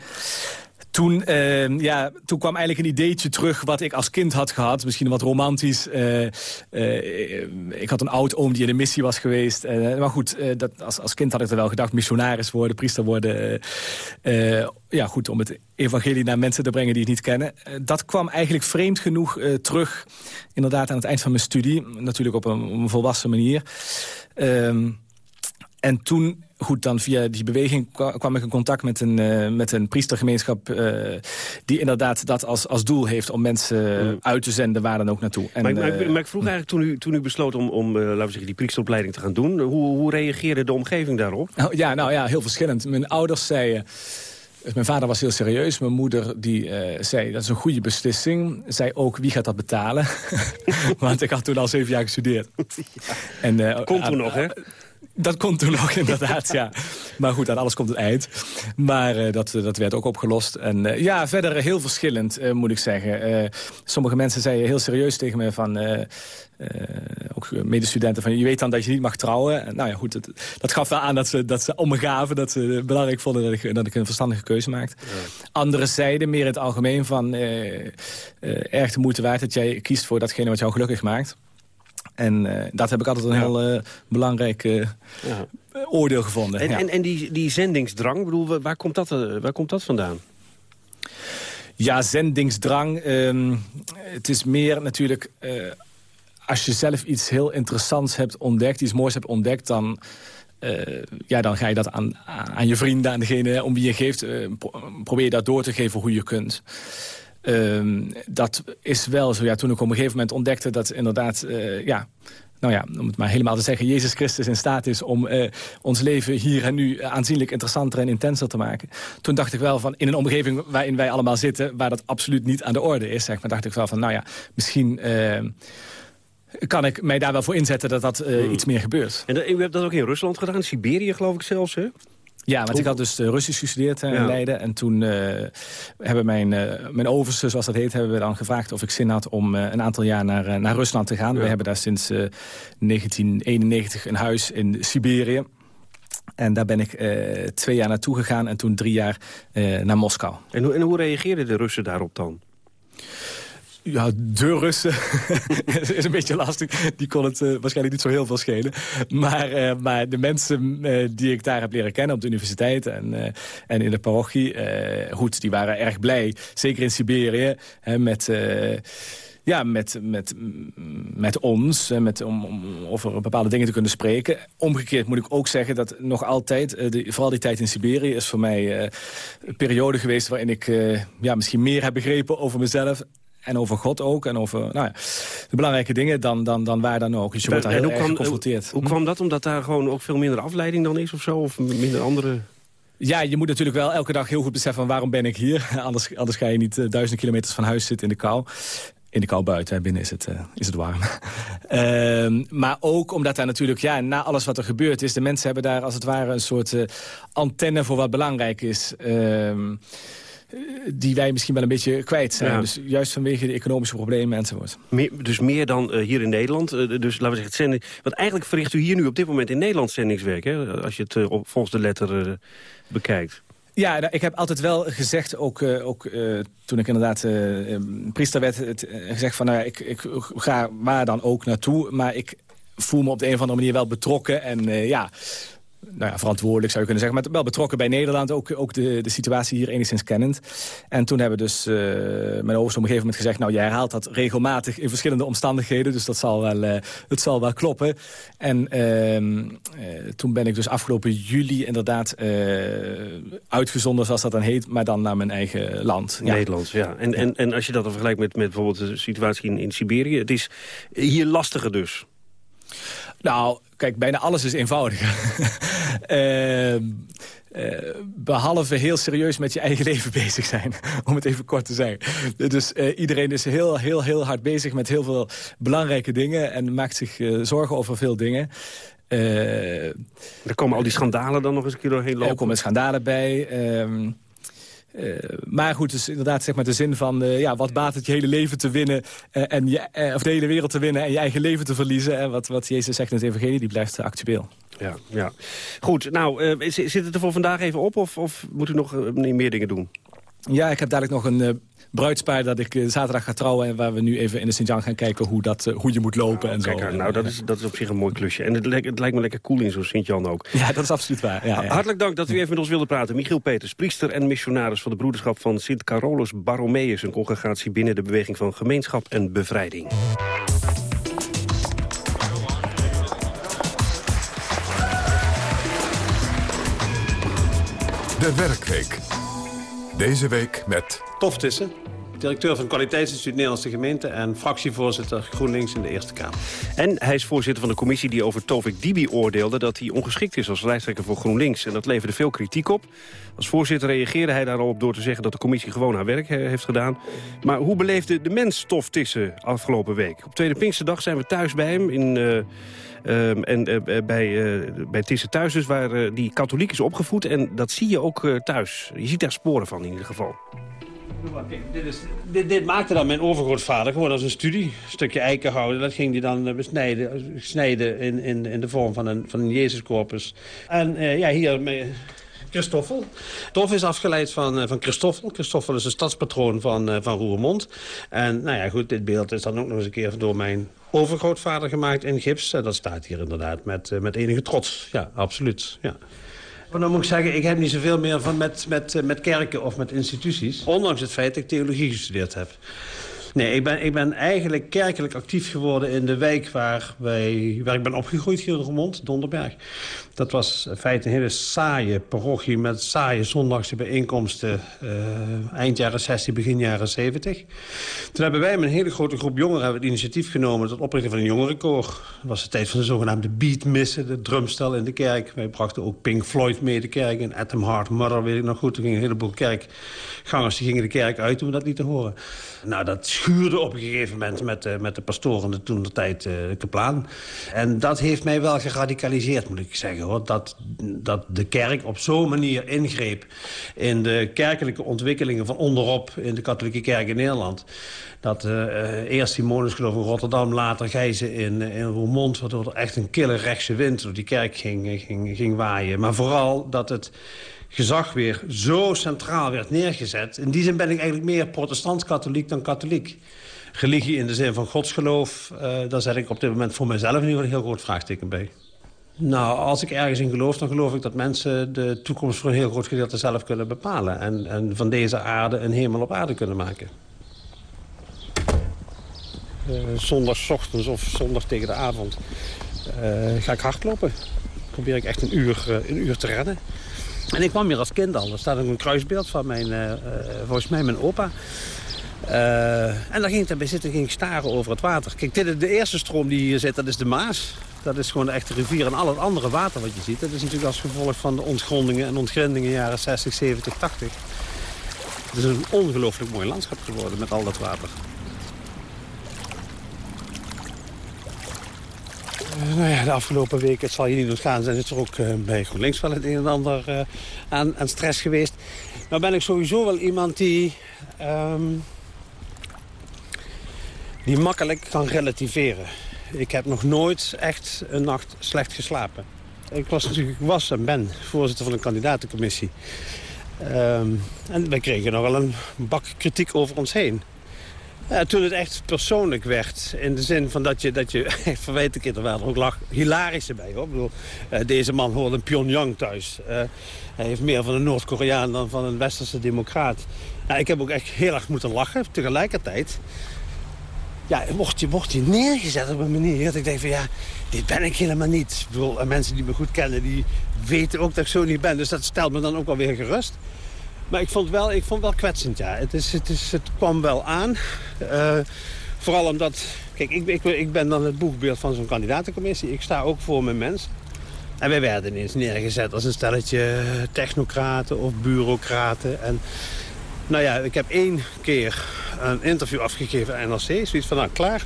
Toen, uh, ja, toen kwam eigenlijk een ideetje terug wat ik als kind had gehad. Misschien wat romantisch. Uh, uh, ik had een oud-oom die in de missie was geweest. maar goed, dat, als, als kind had ik er wel gedacht... missionaris worden, priester worden. ja, goed, om het evangelie naar mensen te brengen die het niet kennen. dat kwam eigenlijk vreemd genoeg terug. Inderdaad aan het eind van mijn studie. Natuurlijk op een, op een volwassen manier. Ehm, en toen goed, dan via die beweging kwam ik in contact met een, uh, met een priestergemeenschap... Uh, die inderdaad dat als, als doel heeft om mensen mm. uit te zenden waar dan ook naartoe. En, maar, ik, maar, ik, maar, ik, vroeg eigenlijk toen u, toen u besloot om, om laten we zeggen, die priesteropleiding te gaan doen... hoe, hoe reageerde de omgeving daarop? Oh, ja, nou ja, heel verschillend. Mijn ouders zeiden... Dus mijn vader was heel serieus. Mijn moeder die uh, zei, dat is een goede beslissing. Zei ook, wie gaat dat betalen? Want ik had toen al zeven jaar gestudeerd. Ja. En, uh, Komt toen nog, hè? Dat komt toen nog, inderdaad, ja. Maar goed, aan alles komt het eind. Maar uh, dat, dat werd ook opgelost. En uh, ja, verder heel verschillend, uh, moet ik zeggen. sommige mensen zeiden heel serieus tegen me van... ook medestudenten van, je weet dan dat je niet mag trouwen. En, nou ja, goed, dat, dat gaf wel aan dat ze, dat ze om me gaven. Dat ze belangrijk vonden dat ik, dat ik een verstandige keuze maakte. Ja. Andere zeiden meer in het algemeen van... erg de moeite waard dat jij kiest voor datgene wat jou gelukkig maakt. En uh, dat heb ik altijd een ja. heel uh, belangrijk uh, ja. oordeel gevonden. En, ja. en, en die, die zendingsdrang, bedoel, waar, komt dat, waar komt dat vandaan? Ja, zendingsdrang. Um, het is meer natuurlijk... als je zelf iets heel interessants hebt ontdekt, iets moois hebt ontdekt... dan, ja, dan ga je dat aan, aan je vrienden, aan degene om wie je geeft... Pro probeer je dat door te geven hoe je kunt. Um, dat is wel zo. Ja, toen ik op een gegeven moment ontdekte dat inderdaad... Uh, ja, nou ja, om het maar helemaal te zeggen... Jezus Christus in staat is om uh, ons leven hier en nu aanzienlijk interessanter en intenser te maken. Toen dacht ik wel van, in een omgeving waarin wij allemaal zitten... waar dat absoluut niet aan de orde is, zeg maar, dacht ik wel van... nou ja, misschien... Uh, kan ik mij daar wel voor inzetten dat dat uh, hmm. iets meer gebeurt. En u hebt dat ook in Rusland gedaan, in Siberië geloof ik zelfs, hè? Ja, want ik had dus uh, Russisch gestudeerd uh, in ja. Leiden. En toen uh, hebben mijn, mijn overste, zoals dat heet, hebben we dan gevraagd of ik zin had om een aantal jaar naar, naar Rusland te gaan. Ja. We hebben daar sinds 1991 een huis in Siberië. En daar ben ik twee jaar naartoe gegaan en toen drie jaar naar Moskou. En hoe, en hoe reageerden de Russen daarop dan? Ja, de Russen is een beetje lastig. Die kon het uh, waarschijnlijk niet zo heel veel schelen. Maar, uh, maar de mensen uh, die ik daar heb leren kennen op de universiteit en, en in de parochie... goed, die waren erg blij. Zeker in Siberië, hè, met ja, met, met, met ons, met, om, om over bepaalde dingen te kunnen spreken. Omgekeerd moet ik ook zeggen dat nog altijd, vooral die tijd in Siberië... is voor mij een periode geweest waarin ik ja, misschien meer heb begrepen over mezelf en over God ook. En over nou ja, de belangrijke dingen dan, dan, dan waar dan ook. Dus je wordt daar heel erg geconfronteerd. Hoe, kwam dat? Omdat daar gewoon ook veel minder afleiding dan is of zo? Of minder andere... Ja, je moet natuurlijk wel elke dag heel goed beseffen... van waarom ben ik hier? anders, anders ga je niet uh, duizenden kilometers van huis zitten in de kou. In de kou buiten, binnen is het, uh, is het warm. uh, maar ook omdat daar natuurlijk, ja, na alles wat er gebeurd is... de mensen hebben daar als het ware een soort uh, antenne voor wat belangrijk is... Ehm, die wij misschien wel een beetje kwijt zijn. Ja. Dus juist vanwege de economische problemen enzovoort. Meer, dus meer dan uh, hier in Nederland. Uh, dus laten we zeggen, het zending... Want eigenlijk verricht u hier nu op dit moment in Nederland zendingswerk, hè? Als je het uh, op, volgens de letter bekijkt. Ja, nou, ik heb altijd wel gezegd, ook, ook toen ik inderdaad uh, priester werd... Het, gezegd van, nou, ik, ik ga waar dan ook naartoe... maar ik voel me op de een of andere manier wel betrokken. En ja, nou ja, verantwoordelijk zou je kunnen zeggen. Maar wel betrokken bij Nederland, ook, ook de, de situatie hier enigszins kennend. En toen hebben dus uh, mijn overste op een gegeven moment gezegd... nou, jij herhaalt dat regelmatig in verschillende omstandigheden... dus dat zal wel, uh, het zal wel kloppen. En uh, toen ben ik dus afgelopen juli inderdaad uitgezonden, zoals dat dan heet... maar dan naar mijn eigen land. Nederland, ja. En. En, en als je dat dan vergelijkt met, met bijvoorbeeld de situatie in, in Siberië... het is hier lastiger dus. Nou, kijk, bijna alles is eenvoudiger. uh, uh, behalve heel serieus met je eigen leven bezig zijn. Om het even kort te zeggen. Dus uh, iedereen is heel, heel, heel hard bezig met heel veel belangrijke dingen. En maakt zich eh, zorgen over veel dingen. Er komen al die schandalen dan nog eens een keer doorheen lopen? Er komen schandalen bij. Uh, uh, maar goed, dus inderdaad zeg maar de zin van... Uh, ja, wat baat het je hele leven te winnen... Uh, en je, of de hele wereld te winnen en je eigen leven te verliezen. En wat, wat Jezus zegt in het evangelie, die blijft actueel. Ja, ja. Goed, nou, zit het er voor vandaag even op... of, of moet u nog meer dingen doen? Ja, ik heb dadelijk nog een bruidspaar dat ik uh, zaterdag ga trouwen... en waar we nu even in de Sint-Jan gaan kijken hoe, dat, uh, hoe je moet lopen en kijk, zo. Nou, dat is, dat is op zich een mooi klusje. En het, lijkt, het lijkt me lekker cool in zo'n Sint-Jan ook. Ja, dat is absoluut waar. Ja, ja. Hartelijk dank dat u even met ons wilde praten. Michiel Peters, priester en missionaris van de broederschap van Sint Carolus Barromeus... een congregatie binnen de beweging van gemeenschap en bevrijding. De Werkweek. Deze week met... Tof Tissen, directeur van Kwaliteitsinstituut Nederlandse Gemeente... en fractievoorzitter GroenLinks in de Eerste Kamer. En hij is voorzitter van de commissie die over Tovik Dibi oordeelde... dat hij ongeschikt is als lijsttrekker voor GroenLinks. En dat leverde veel kritiek op. Als voorzitter reageerde hij daarop door te zeggen... dat de commissie gewoon haar werk eh, heeft gedaan. Maar hoe beleefde de mens Tof Tissen afgelopen week? Op Tweede Pinksterdag zijn we thuis bij hem in... eh, ehm, en eh, bij, uh, bij Tisse thuis dus, waar uh, die katholiek is opgevoed. En dat zie je ook thuis. Je ziet daar sporen van in ieder geval. Dit, is, dit, maakte dan mijn overgrootvader gewoon als een studie. Een stukje eikenhouden, dat ging hij dan besnijden, snijden in, in, in de vorm van een, van een Jezuscorpus. En ja, hier Christoffel. Tof is afgeleid van, van Christoffel. Christoffel is de stadspatroon van, van Roermond. En nou ja, goed, dit beeld is dan ook nog eens een keer door mijn overgrootvader gemaakt in gips. En dat staat hier inderdaad met, met enige trots. Ja, absoluut. Ja. Maar dan moet ik zeggen, ik heb niet zoveel meer van met, met, met kerken of met instituties. Ondanks het feit dat ik theologie gestudeerd heb. Nee, ik ben, ik ben eigenlijk kerkelijk actief geworden in de wijk waar, wij, waar ik ben opgegroeid, hier in Roermond, Donderberg. Dat was in feite een hele saaie parochie met saaie zondagse bijeenkomsten. Uh, eind jaren 60, begin jaren 70. Toen hebben wij met een hele grote groep jongeren het initiatief genomen... tot oprichten van een jongerenkoor. Dat was de tijd van de zogenaamde beatmissen, de drumstel in de kerk. Wij brachten ook Pink Floyd mee de kerk en Atom Heart Mother, weet ik nog goed. Toen gingen een heleboel kerkgangers die gingen de kerk uit om dat niet te horen. Nou, dat schuurde op een gegeven moment met, uh, met de pastoren de toen de tijd uh, kaplaan. En dat heeft mij wel geradicaliseerd, moet ik zeggen. Dat, dat de kerk op zo'n manier ingreep in de kerkelijke ontwikkelingen van onderop in de katholieke kerk in Nederland. Dat uh, eerst Simonus geloof in Rotterdam, later Gijzen in, in Roermond... waardoor er echt een kille rechtse wind door die kerk ging, ging, ging waaien. Maar vooral dat het gezag weer zo centraal werd neergezet. In die zin ben ik eigenlijk meer protestant-katholiek dan katholiek. Religie in de zin van godsgeloof, uh, daar zet ik op dit moment voor mezelf in ieder geval een heel groot vraagteken bij. Nou, als ik ergens in geloof, dan geloof ik dat mensen de toekomst voor een heel groot gedeelte zelf kunnen bepalen. En, en van deze aarde een hemel op aarde kunnen maken. Uh, zondags ochtends of zondag tegen de avond uh, ga ik hardlopen. Probeer ik echt een uur, uh, een uur te rennen. En ik kwam hier als kind al. Er staat ook een kruisbeeld van mijn, volgens mij mijn opa. En daar ging ik daarbij zitten ging ik staren over het water. Kijk, dit is de eerste stroom die hier zit, dat is de Maas. Dat is gewoon de echte rivier. En al het andere water wat je ziet, dat is natuurlijk als gevolg van de ontgrondingen en ontgrendingen jaren 60, 70, 80. Het is een ongelooflijk mooi landschap geworden met al dat water. Uh, nou ja, de afgelopen weken, het zal je niet ontgaan zijn, is er ook uh, bij GroenLinks wel het een en ander uh, aan, aan, stress geweest. Nou ben ik sowieso wel iemand die, um, die makkelijk kan relativeren. Ik heb nog nooit echt een nacht slecht geslapen. Ik was natuurlijk, was en ben voorzitter van een kandidatencommissie. Um, en wij kregen nogal een bak kritiek over ons heen. Toen het echt persoonlijk werd. In de zin van dat je, dat je verwijt ik er wel ook lag, hilarisch erbij. Hoor. Ik bedoel, uh, deze man hoort in Pyongyang thuis. Uh, hij heeft meer van een Noord-Koreaan dan van een westerse democraat. Ja, ik heb ook echt heel erg moeten lachen. Tegelijkertijd ja, wordt, je, wordt je neergezet op een manier dat ik denk van ja, dit ben ik helemaal niet. Ik bedoel, mensen die me goed kennen, die weten ook dat ik zo niet ben. Dus dat stelt me dan ook wel weer gerust. Maar ik vond, wel, ik vond wel kwetsend, ja. Het, is, het, is, het kwam wel aan. Uh, vooral omdat... Kijk, ik, ik, ik, ben dan het boegbeeld van zo'n kandidatencommissie. Ik sta ook voor mijn mens. En wij werden ineens neergezet als een stelletje technocraten of bureaucraten. En nou ja, ik heb één keer een interview afgegeven aan NRC. Zoiets van, nou, klaar.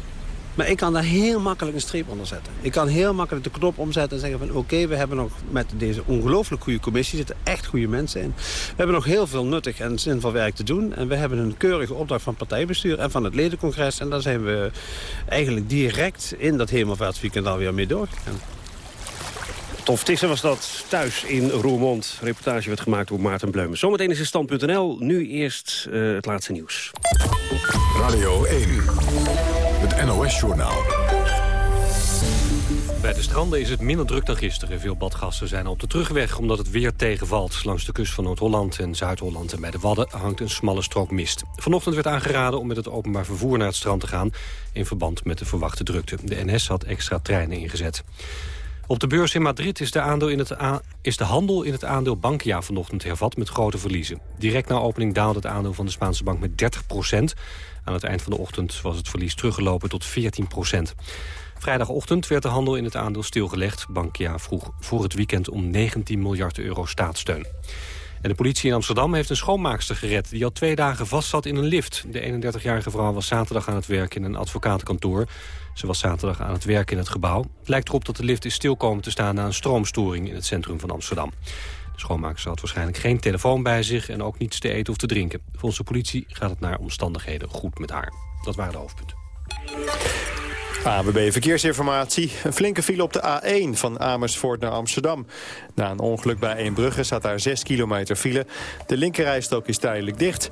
Maar ik kan daar heel makkelijk een streep onder zetten. Ik kan heel makkelijk de knop omzetten en zeggen van... oké, we hebben nog met deze ongelooflijk goede commissie... zitten echt goede mensen in. We hebben nog heel veel nuttig en zinvol werk te doen. En we hebben een keurige opdracht van partijbestuur en van het ledencongres. En daar zijn we eigenlijk direct in dat hemelvaartsweekend alweer mee doorgegaan. Tof Tissen was dat thuis in Roermond. reportage werd gemaakt door Maarten Bleumen. Zometeen is het stand.nl. Nu eerst uh, het laatste nieuws. Radio 1. Het NOS-journaal. Bij de stranden is het minder druk dan gisteren. Veel badgasten zijn op de terugweg omdat het weer tegenvalt. Langs de kust van Noord-Holland en Zuid-Holland en bij de Wadden hangt een smalle strook mist. Vanochtend werd aangeraden om met het openbaar vervoer naar het strand te gaan... in verband met de verwachte drukte. De NS had extra treinen ingezet. Op de beurs in Madrid is de, aandeel in het is de handel in het aandeel Bankia vanochtend hervat met grote verliezen. Direct na opening daalde het aandeel van de Spaanse bank met 30 procent. Aan het eind van de ochtend was het verlies teruggelopen tot 14 procent. Vrijdagochtend werd de handel in het aandeel stilgelegd. Bankia vroeg voor het weekend om 19 miljard euro staatssteun. De politie in Amsterdam heeft een schoonmaakster gered... die al twee dagen vastzat in een lift. De 31-jarige vrouw was zaterdag aan het werk in een advocatenkantoor. Ze was zaterdag aan het werk in het gebouw. Het lijkt erop dat de lift is stilkomen te staan... na een stroomstoring in het centrum van Amsterdam. De schoonmaakster had waarschijnlijk geen telefoon bij zich... en ook niets te eten of te drinken. Volgens de politie gaat het naar omstandigheden goed met haar. Dat waren de hoofdpunten. ABB Verkeersinformatie. Een flinke file op de A1 van Amersfoort naar Amsterdam. Na een ongeluk bij Eembrugge staat daar 6 kilometer file. De linkerrijstok is tijdelijk dicht.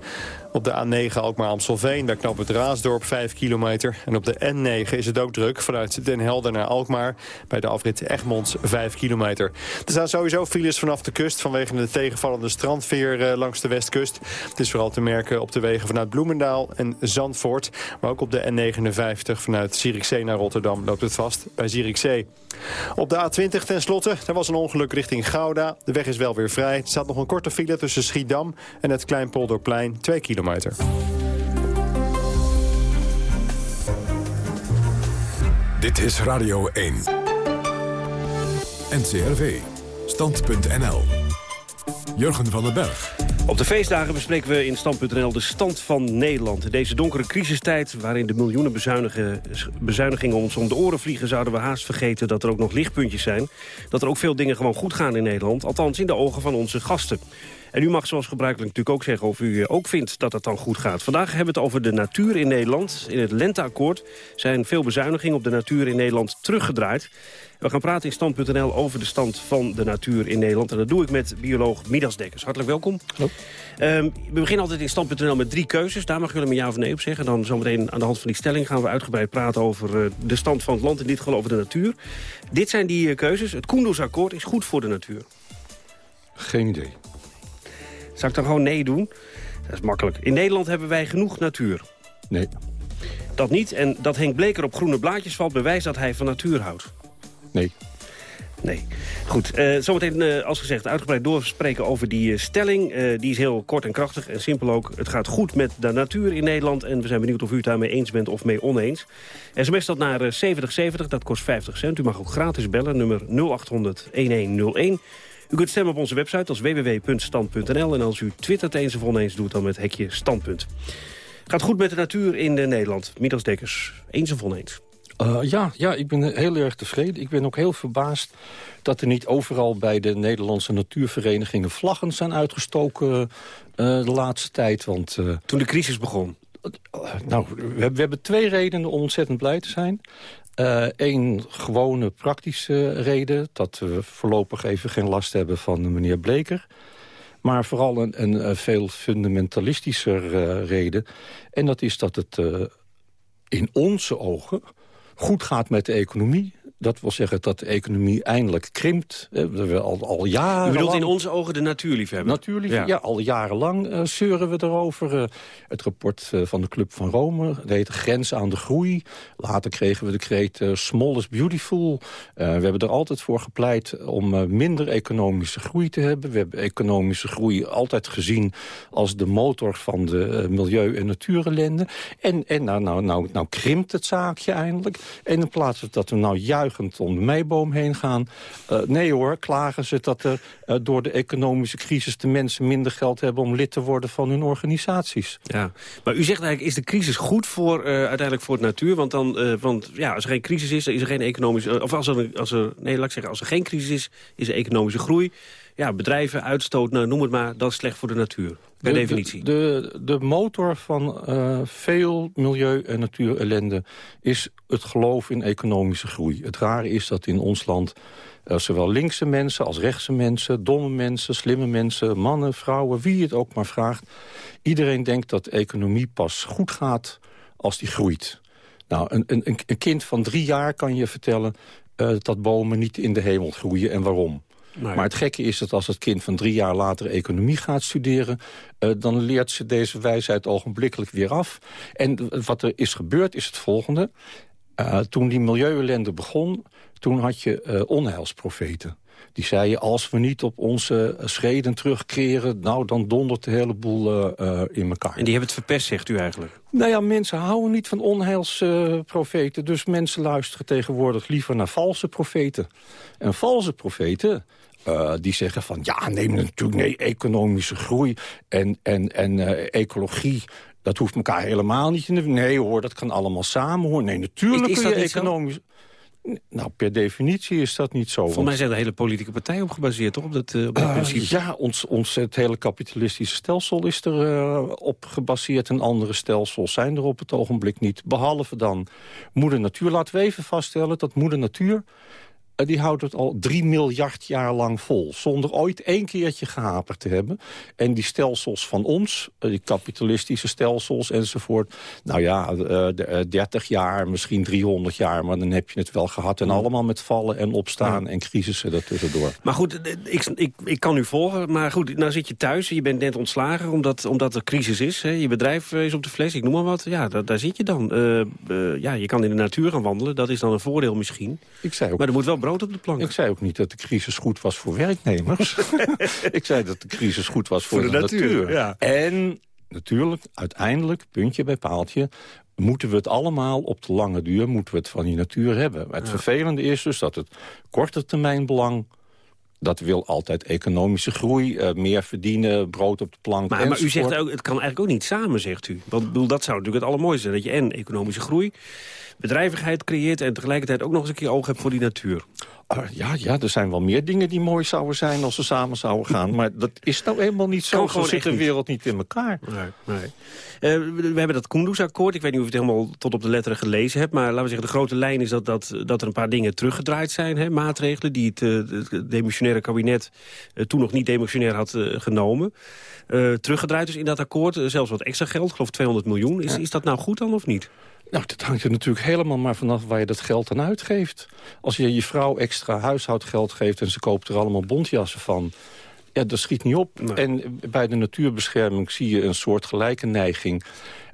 Op de A9 Alkmaar-Amstelveen, daar knapt het Raasdorp 5 kilometer. En op de N9 is het ook druk, vanuit Den Helder naar Alkmaar... bij de afrit Egmonds 5 kilometer. Er staan sowieso files vanaf de kust... vanwege de tegenvallende strandveer eh, langs de westkust. Het is vooral te merken op de wegen vanuit Bloemendaal en Zandvoort. Maar ook op de N59 vanuit Zierikzee naar Rotterdam loopt het vast bij Zierikzee. Op de A20 ten slotte, er was een ongeluk richting Gouda. De weg is wel weer vrij. Er staat nog een korte file tussen Schiedam en het Kleinpolderplein, 2 kilometer. Dit is Radio 1. NCRV. Stand.nl. Jurgen van den Berg. Op de feestdagen bespreken we in Stand.nl de stand van Nederland. In deze donkere crisistijd, waarin de miljoenen bezuinigingen ons om de oren vliegen... zouden we haast vergeten dat er ook nog lichtpuntjes zijn. Dat er ook veel dingen gewoon goed gaan in Nederland. Althans in de ogen van onze gasten. En u mag zoals gebruikelijk natuurlijk ook zeggen of u ook vindt dat het dan goed gaat. Vandaag hebben we het over de natuur in Nederland. In het Lenteakkoord zijn veel bezuinigingen op de natuur in Nederland teruggedraaid. We gaan praten in stand.nl over de stand van de natuur in Nederland. En dat doe ik met bioloog Midas Dekkers. Hartelijk welkom. Hallo. Um, we beginnen altijd in stand.nl met drie keuzes. Daar mag jullie me ja of nee op zeggen. Dan zometeen aan de hand van die stelling gaan we uitgebreid praten over uh, de stand van het land. In dit geval over de natuur. Dit zijn die uh, keuzes. Het Koendersakkoord is goed voor de natuur. Geen idee. Zou ik dan gewoon nee doen? Dat is makkelijk. In Nederland hebben wij genoeg natuur. Nee. Dat niet. En dat Henk Bleker op groene blaadjes valt bewijs dat hij van natuur houdt. Nee. Nee. Goed, uh, zometeen uh, als gezegd uitgebreid doorspreken over die uh, stelling. die is heel kort en krachtig en simpel ook. Het gaat goed met de natuur in Nederland. En we zijn benieuwd of u het daarmee eens bent of mee oneens. SMS dat naar 7070, dat kost 50 cent. U mag ook gratis bellen, nummer 0800-1101. U kunt stemmen op onze website als www.stand.nl. En als u twittert eens of oneens doet, dan met hekje standpunt. Gaat goed met de natuur in Nederland. Middels Dekkers, eens of oneens? Uh, ja, ja, ik ben heel erg tevreden. Ik ben ook heel verbaasd dat er niet overal bij de Nederlandse natuurverenigingen vlaggen zijn uitgestoken uh, de laatste tijd. Want, uh, Toen de crisis begon? nou, we, hebben twee redenen om ontzettend blij te zijn. Eén gewone praktische reden, dat we voorlopig even geen last hebben van meneer Bleker. Maar vooral een, een veel fundamentalistischer reden. En dat is dat het in onze ogen goed gaat met de economie. Dat wil zeggen dat de economie eindelijk krimpt. We al, al jaren. U bedoelt in onze ogen de natuurliefhebber? Natuurliefhebber, ja. al jarenlang uh, zeuren we erover. Uh, het rapport uh, van de Club van Rome, heet Grens aan de Groei. Later kregen we de kreet Small is Beautiful. we hebben er altijd voor gepleit om minder economische groei te hebben. We hebben economische groei altijd gezien als de motor van de milieu- en natuurellende. En, en nou, nou, nou, nou krimpt het zaakje eindelijk. En in plaats van dat we nou juist om de meiboom heen gaan. Uh, nee hoor, klagen ze dat er uh, door de economische crisis... de mensen minder geld hebben om lid te worden van hun organisaties. Ja, maar u zegt eigenlijk, is de crisis goed voor, uh, uiteindelijk voor het natuur? Want, dan, want ja, als er geen crisis is, is er geen economische... of als er, als er, nee, laat ik zeggen, als er geen crisis is, is er economische groei ja, bedrijven, uitstoot, nou, noem het maar, dat is slecht voor de natuur. Per de, definitie. De, de, de motor van uh, veel milieu- en natuurellende is het geloof in economische groei. Het rare is dat in ons land uh, zowel linkse mensen als rechtse mensen... domme mensen, slimme mensen, mannen, vrouwen, wie het ook maar vraagt... iedereen denkt dat de economie pas goed gaat als die groeit. Nou, een, een, een kind van drie jaar kan je vertellen... Uh, dat bomen niet in de hemel groeien en waarom. Nee. Maar het gekke is dat als het kind van drie jaar later economie gaat studeren... Uh, dan leert ze deze wijsheid ogenblikkelijk weer af. En wat er is gebeurd is het volgende. Uh, toen die milieuellende begon, toen had je uh, onheilsprofeten. Die zeiden, als we niet op onze schreden terugkeren... nou, dan dondert de hele boel uh, in elkaar. En die hebben het verpest, zegt u eigenlijk? Nou ja, mensen houden niet van onheilsprofeten. dus mensen luisteren tegenwoordig liever naar valse profeten. En valse profeten, uh, die zeggen van... ja, nee, natuurlijk, nee, economische groei en, en, en uh, ecologie... dat hoeft elkaar helemaal niet. Nee hoor, dat kan allemaal samen hoor. Nee, natuurlijk is, is kun je economisch... Zo? Nou, per definitie is dat niet zo. Volgens mij zijn de hele politieke partijen op gebaseerd, toch? Op dat, uh, op dat uh, principe. Ja, ons, ons het hele kapitalistische stelsel is er uh, op gebaseerd. En andere stelsels zijn er op het ogenblik niet. Behalve dan moeder natuur. Laten we even vaststellen dat moeder natuur die houdt het al drie miljard jaar lang vol. Zonder ooit één keertje gehaperd te hebben. En die stelsels van ons, die kapitalistische stelsels enzovoort... nou ja, uh, 30 jaar, misschien 300 jaar... maar dan heb je het wel gehad. En allemaal met vallen en opstaan ja. en crisissen ertussendoor. Maar goed, ik, ik, ik kan u volgen. Maar goed, nou zit je thuis. Je bent net ontslagen omdat, omdat er crisis is. Hè. Je bedrijf is op de fles, ik noem maar wat. Ja, daar, daar zit je dan. Uh, ja, je kan in de natuur gaan wandelen. Dat is dan een voordeel misschien. Ik zei ook... Maar er moet wel brood op de plank. Ik zei ook niet dat de crisis goed was voor werknemers. ik zei dat de crisis goed was voor, voor de, de, natuur. natuur. Ja. En natuurlijk, uiteindelijk, puntje bij paaltje... moeten we het allemaal op de lange duur moeten we het van die natuur hebben. Het ja. vervelende is dus dat het korte termijn belang dat wil altijd economische groei, uh, meer verdienen, brood op de plank. Maar, maar u zegt ook, het kan eigenlijk ook niet samen, zegt u. Want bedoel, dat zou natuurlijk het allermooiste zijn. Dat je en economische groei, bedrijvigheid creëert... en tegelijkertijd ook nog eens een keer oog hebt voor die natuur. Uh, ja, ja, er zijn wel meer dingen die mooi zouden zijn als ze samen zouden gaan. Maar dat is nou eenmaal niet zo. Zo zit de wereld niet in elkaar. Nee, nee. Uh, we hebben dat Kunduz-akkoord. Ik weet niet of je het helemaal tot op de letteren gelezen hebt. Maar laten we zeggen, de grote lijn is dat, dat, dat er een paar dingen teruggedraaid zijn. Hè, maatregelen die het, uh, het demissionaire kabinet toen nog niet demissionair had genomen. teruggedraaid dus in dat akkoord. zelfs wat extra geld, ik geloof 200 miljoen. Is, ja. is dat nou goed dan of niet? Nou, dat hangt er natuurlijk helemaal maar vanaf waar je dat geld aan uitgeeft. Als je je vrouw extra huishoudgeld geeft en ze koopt er allemaal bontjassen van... ja, dat schiet niet op. Nee. En bij de natuurbescherming zie je een soort gelijke neiging...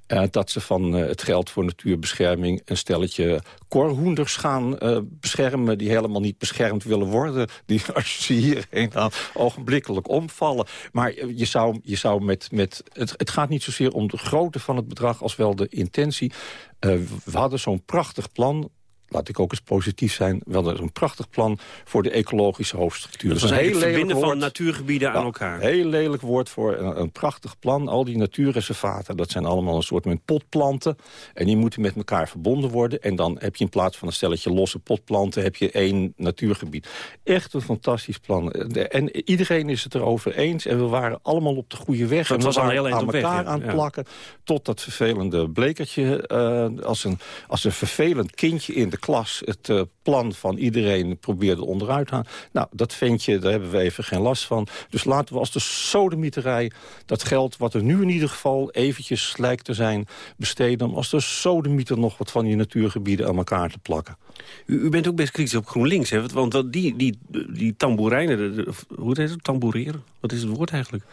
Uh, dat ze van uh, het geld voor natuurbescherming een stelletje korhoenders gaan uh, beschermen... die helemaal niet beschermd willen worden. Die als je ze hierheen dan ogenblikkelijk omvallen. Maar je zou, je zou met... met het, het gaat niet zozeer om de grootte van het bedrag als wel de intentie. we hadden zo'n prachtig plan laat ik ook eens positief zijn, wel een prachtig plan voor de ecologische hoofdstructuur. Dat is een heel verbinden woord. van natuurgebieden aan elkaar. Heel lelijk woord voor een, een, prachtig plan. Al die natuurreservaten, dat zijn allemaal een soort met potplanten. En die moeten met elkaar verbonden worden. En dan heb je in plaats van een stelletje losse potplanten, heb je één natuurgebied. Echt een fantastisch plan. En iedereen is het erover eens. En we waren allemaal op de goede weg. Dat en was we al heel aan elkaar weg, ja. aan het plakken. Tot dat vervelende blekertje, uh, als, een, als een vervelend kindje in de klas het uh, plan van iedereen probeerde onderuit te halen. Nou, dat vind je, daar hebben we even geen last van. Dus laten we als de sodemieterij dat geld wat er nu in ieder geval eventjes lijkt te zijn besteden... om als de sodemieter nog wat van die natuurgebieden aan elkaar te plakken. U, u bent ook best kritisch op GroenLinks, hè? Want die, die, die tamboerijnen, hoe heet het? Tamboureren? Wat is het woord eigenlijk?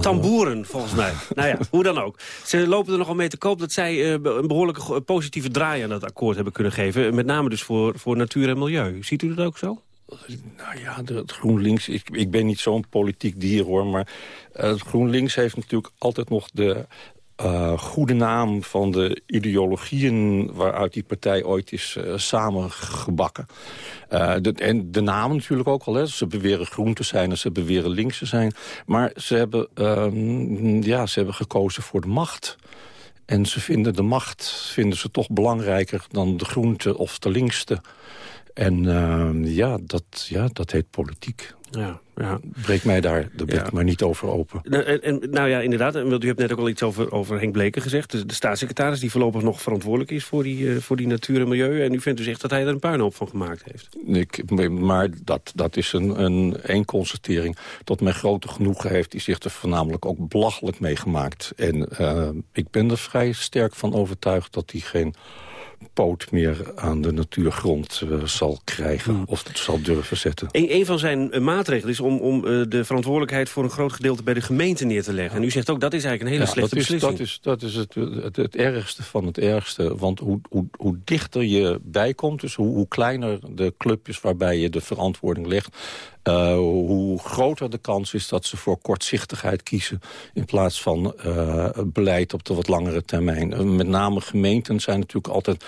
Tamboeren, volgens mij. nou ja, hoe dan ook. Ze lopen er nogal mee te koop dat zij uh, een behoorlijke positieve draai aan dat akkoord hebben kunnen geven. Met name dus voor, voor natuur en milieu. Ziet u dat ook zo? Nou ja, het GroenLinks, ik, ik ben niet zo'n politiek dier hoor, maar uh, het GroenLinks heeft natuurlijk altijd nog de uh, goede naam van de ideologieën waaruit die partij ooit is uh, samengebakken. Uh, de, en de naam natuurlijk ook al. Hè. Ze beweren groen te zijn en ze beweren links te zijn. Maar ze hebben, ja, ze hebben gekozen voor de macht. En ze vinden de macht vinden ze toch belangrijker dan de groente of de linkste. En ja, dat, ja, dat heet politiek. Ja, ja. Breek mij daar de bek ja. maar niet over open. Nou, en, en, nou ja, inderdaad. En u hebt net ook al iets over, over Henk Bleken gezegd. De, de staatssecretaris die voorlopig nog verantwoordelijk is voor die, uh, voor die natuur en milieu. En u vindt dus echt dat hij er een puinhoop van gemaakt heeft. Ik, maar dat, dat is een, een, een constatering. Tot mijn grote genoegen heeft hij zich er voornamelijk ook belachelijk mee gemaakt. En uh, ik ben er vrij sterk van overtuigd dat hij geen poot meer aan de natuurgrond uh, zal krijgen Hmm. of het zal durven zetten. Een, een van zijn uh, maatregelen is om, om uh, de verantwoordelijkheid voor een groot gedeelte bij de gemeente neer te leggen. En u zegt ook dat is eigenlijk een hele ja, slechte dat is, beslissing. Dat is, dat is het, het, het, ergste van het ergste. Want hoe, hoe, hoe dichter je bijkomt, dus hoe, hoe kleiner de club is waarbij je de verantwoording legt... Uh, hoe groter de kans is dat ze voor kortzichtigheid kiezen... in plaats van uh, beleid op de wat langere termijn. Uh, met name gemeenten zijn natuurlijk altijd...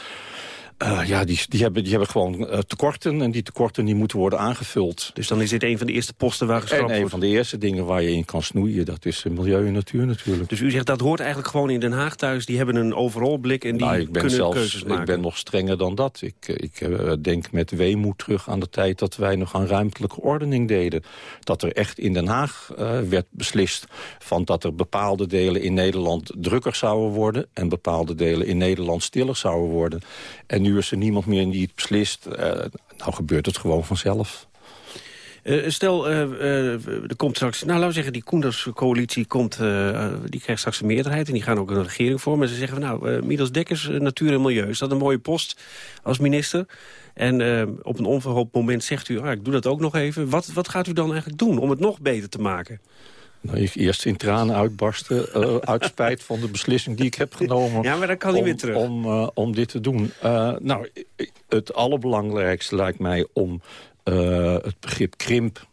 Uh, ja, die, die, hebben, die hebben gewoon uh, tekorten en die tekorten die moeten worden aangevuld. Dus dan is dit een van de eerste posten waar geschrapt wordt? En een van de eerste dingen waar je in kan snoeien, dat is milieu en natuur natuurlijk. Dus u zegt dat hoort eigenlijk gewoon in Den Haag thuis, die hebben een overall blik en die nou, ik ben kunnen zelfs, keuzes maken? Ik ben nog strenger dan dat. Ik, ik uh, denk met weemoed terug aan de tijd dat wij nog aan ruimtelijke ordening deden. Dat er echt in Den Haag werd beslist van dat er bepaalde delen in Nederland drukker zouden worden en bepaalde delen in Nederland stiller zouden worden. En nu is er niemand meer die het beslist. Uh, nou gebeurt het gewoon vanzelf. Uh, stel, uh, er komt straks, nou laten we zeggen, die Koenders-coalitie komt, die krijgt straks een meerderheid en die gaan ook een regering vormen. En ze zeggen van nou, Midas Dekkers, natuur en milieu, is dat een mooie post als minister? En op een onverhoopt moment zegt u, ah, ik doe dat ook nog even. Wat, wat gaat u dan eigenlijk doen om het nog beter te maken? Nou, eerst in tranen uitbarsten, uh, uit spijt van de beslissing die ik heb genomen. Ja, maar dan kan hij weer terug. Om, uh, om dit te doen. Uh, nou, het allerbelangrijkste lijkt mij om het begrip krimp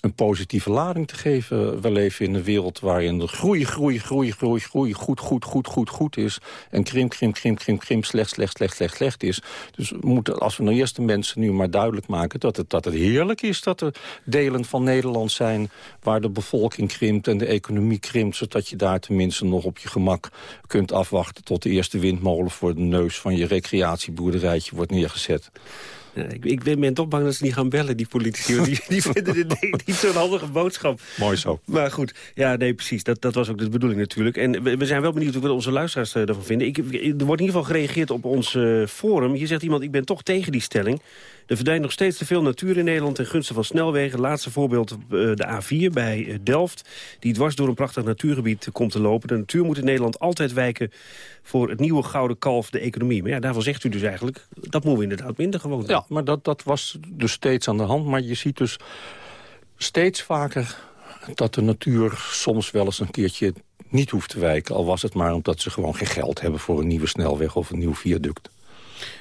een positieve lading te geven. We leven in een wereld waarin de groei, groei, groei, groei, groei... goed, goed, goed, goed, goed is. En krimp, krimp, krimp, krimp, krimp, slecht, slecht, slecht, slecht, slecht is. Dus we moeten, als we nou eerst de mensen nu maar duidelijk maken... Dat het, dat het heerlijk is dat er delen van Nederland zijn... waar de bevolking krimpt en de economie krimpt... zodat je daar tenminste nog op je gemak kunt afwachten... tot de eerste windmolen voor de neus van je recreatieboerderijtje wordt neergezet. Ik, ik, ben toch bang dat ze niet gaan bellen, die politici. Want die, die vinden dit niet zo'n handige boodschap. Mooi zo. Maar goed, ja, nee, precies. Dat, dat was ook de bedoeling natuurlijk. En we, we zijn wel benieuwd wat onze luisteraars uh, ervan vinden. Ik, er wordt in ieder geval gereageerd op ons uh, forum. Hier zegt iemand, ik ben toch tegen die stelling. Er verdwijnt nog steeds te veel natuur in Nederland ten gunste van snelwegen. Laatste voorbeeld uh, de A4 bij Delft, die dwars door een prachtig natuurgebied komt te lopen. De natuur moet in Nederland altijd wijken voor het nieuwe gouden kalf, de economie. Maar ja, daarvan zegt u dus eigenlijk, dat moeten we inderdaad minder gewoon doen. Ja, maar dat, dat was dus steeds aan de hand. Maar je ziet dus steeds vaker dat de natuur soms wel eens een keertje niet hoeft te wijken. Al was het maar omdat ze gewoon geen geld hebben voor een nieuwe snelweg of een nieuw viaduct.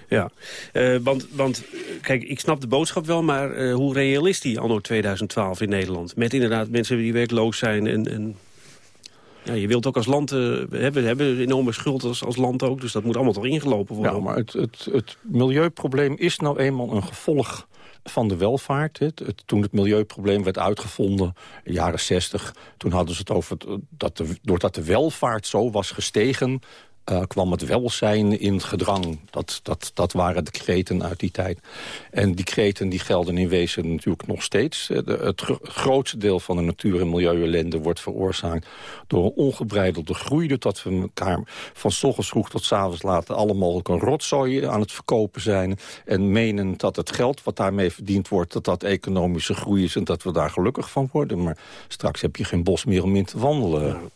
Ja, uh, want, want kijk, ik snap de boodschap wel, maar uh, hoe reëel is die anno 2012 in Nederland? Met inderdaad mensen die werkloos zijn en... en ja, je wilt ook als land, uh, hebben, hebben een enorme schuld als, als land ook, dus dat moet allemaal toch ingelopen worden. Ja, maar het, het, het milieuprobleem is nou eenmaal een gevolg van de welvaart. Toen het milieuprobleem werd uitgevonden, in de jaren 60... toen hadden ze het over dat de, doordat de welvaart zo was gestegen... Uh, kwam het welzijn in gedrang. Dat, dat, dat waren de kreten uit die tijd. En die kreten die gelden in wezen natuurlijk nog steeds. De, het gro grootste deel van de natuur- en milieuellende wordt veroorzaakt... door een ongebreidelde groei. Dat we elkaar van s ochtends vroeg tot s avonds laten... alle mogelijke rotzooi aan het verkopen zijn. En menen dat het geld wat daarmee verdiend wordt... dat dat economische groei is en dat we daar gelukkig van worden. Maar straks heb je geen bos meer om in te wandelen.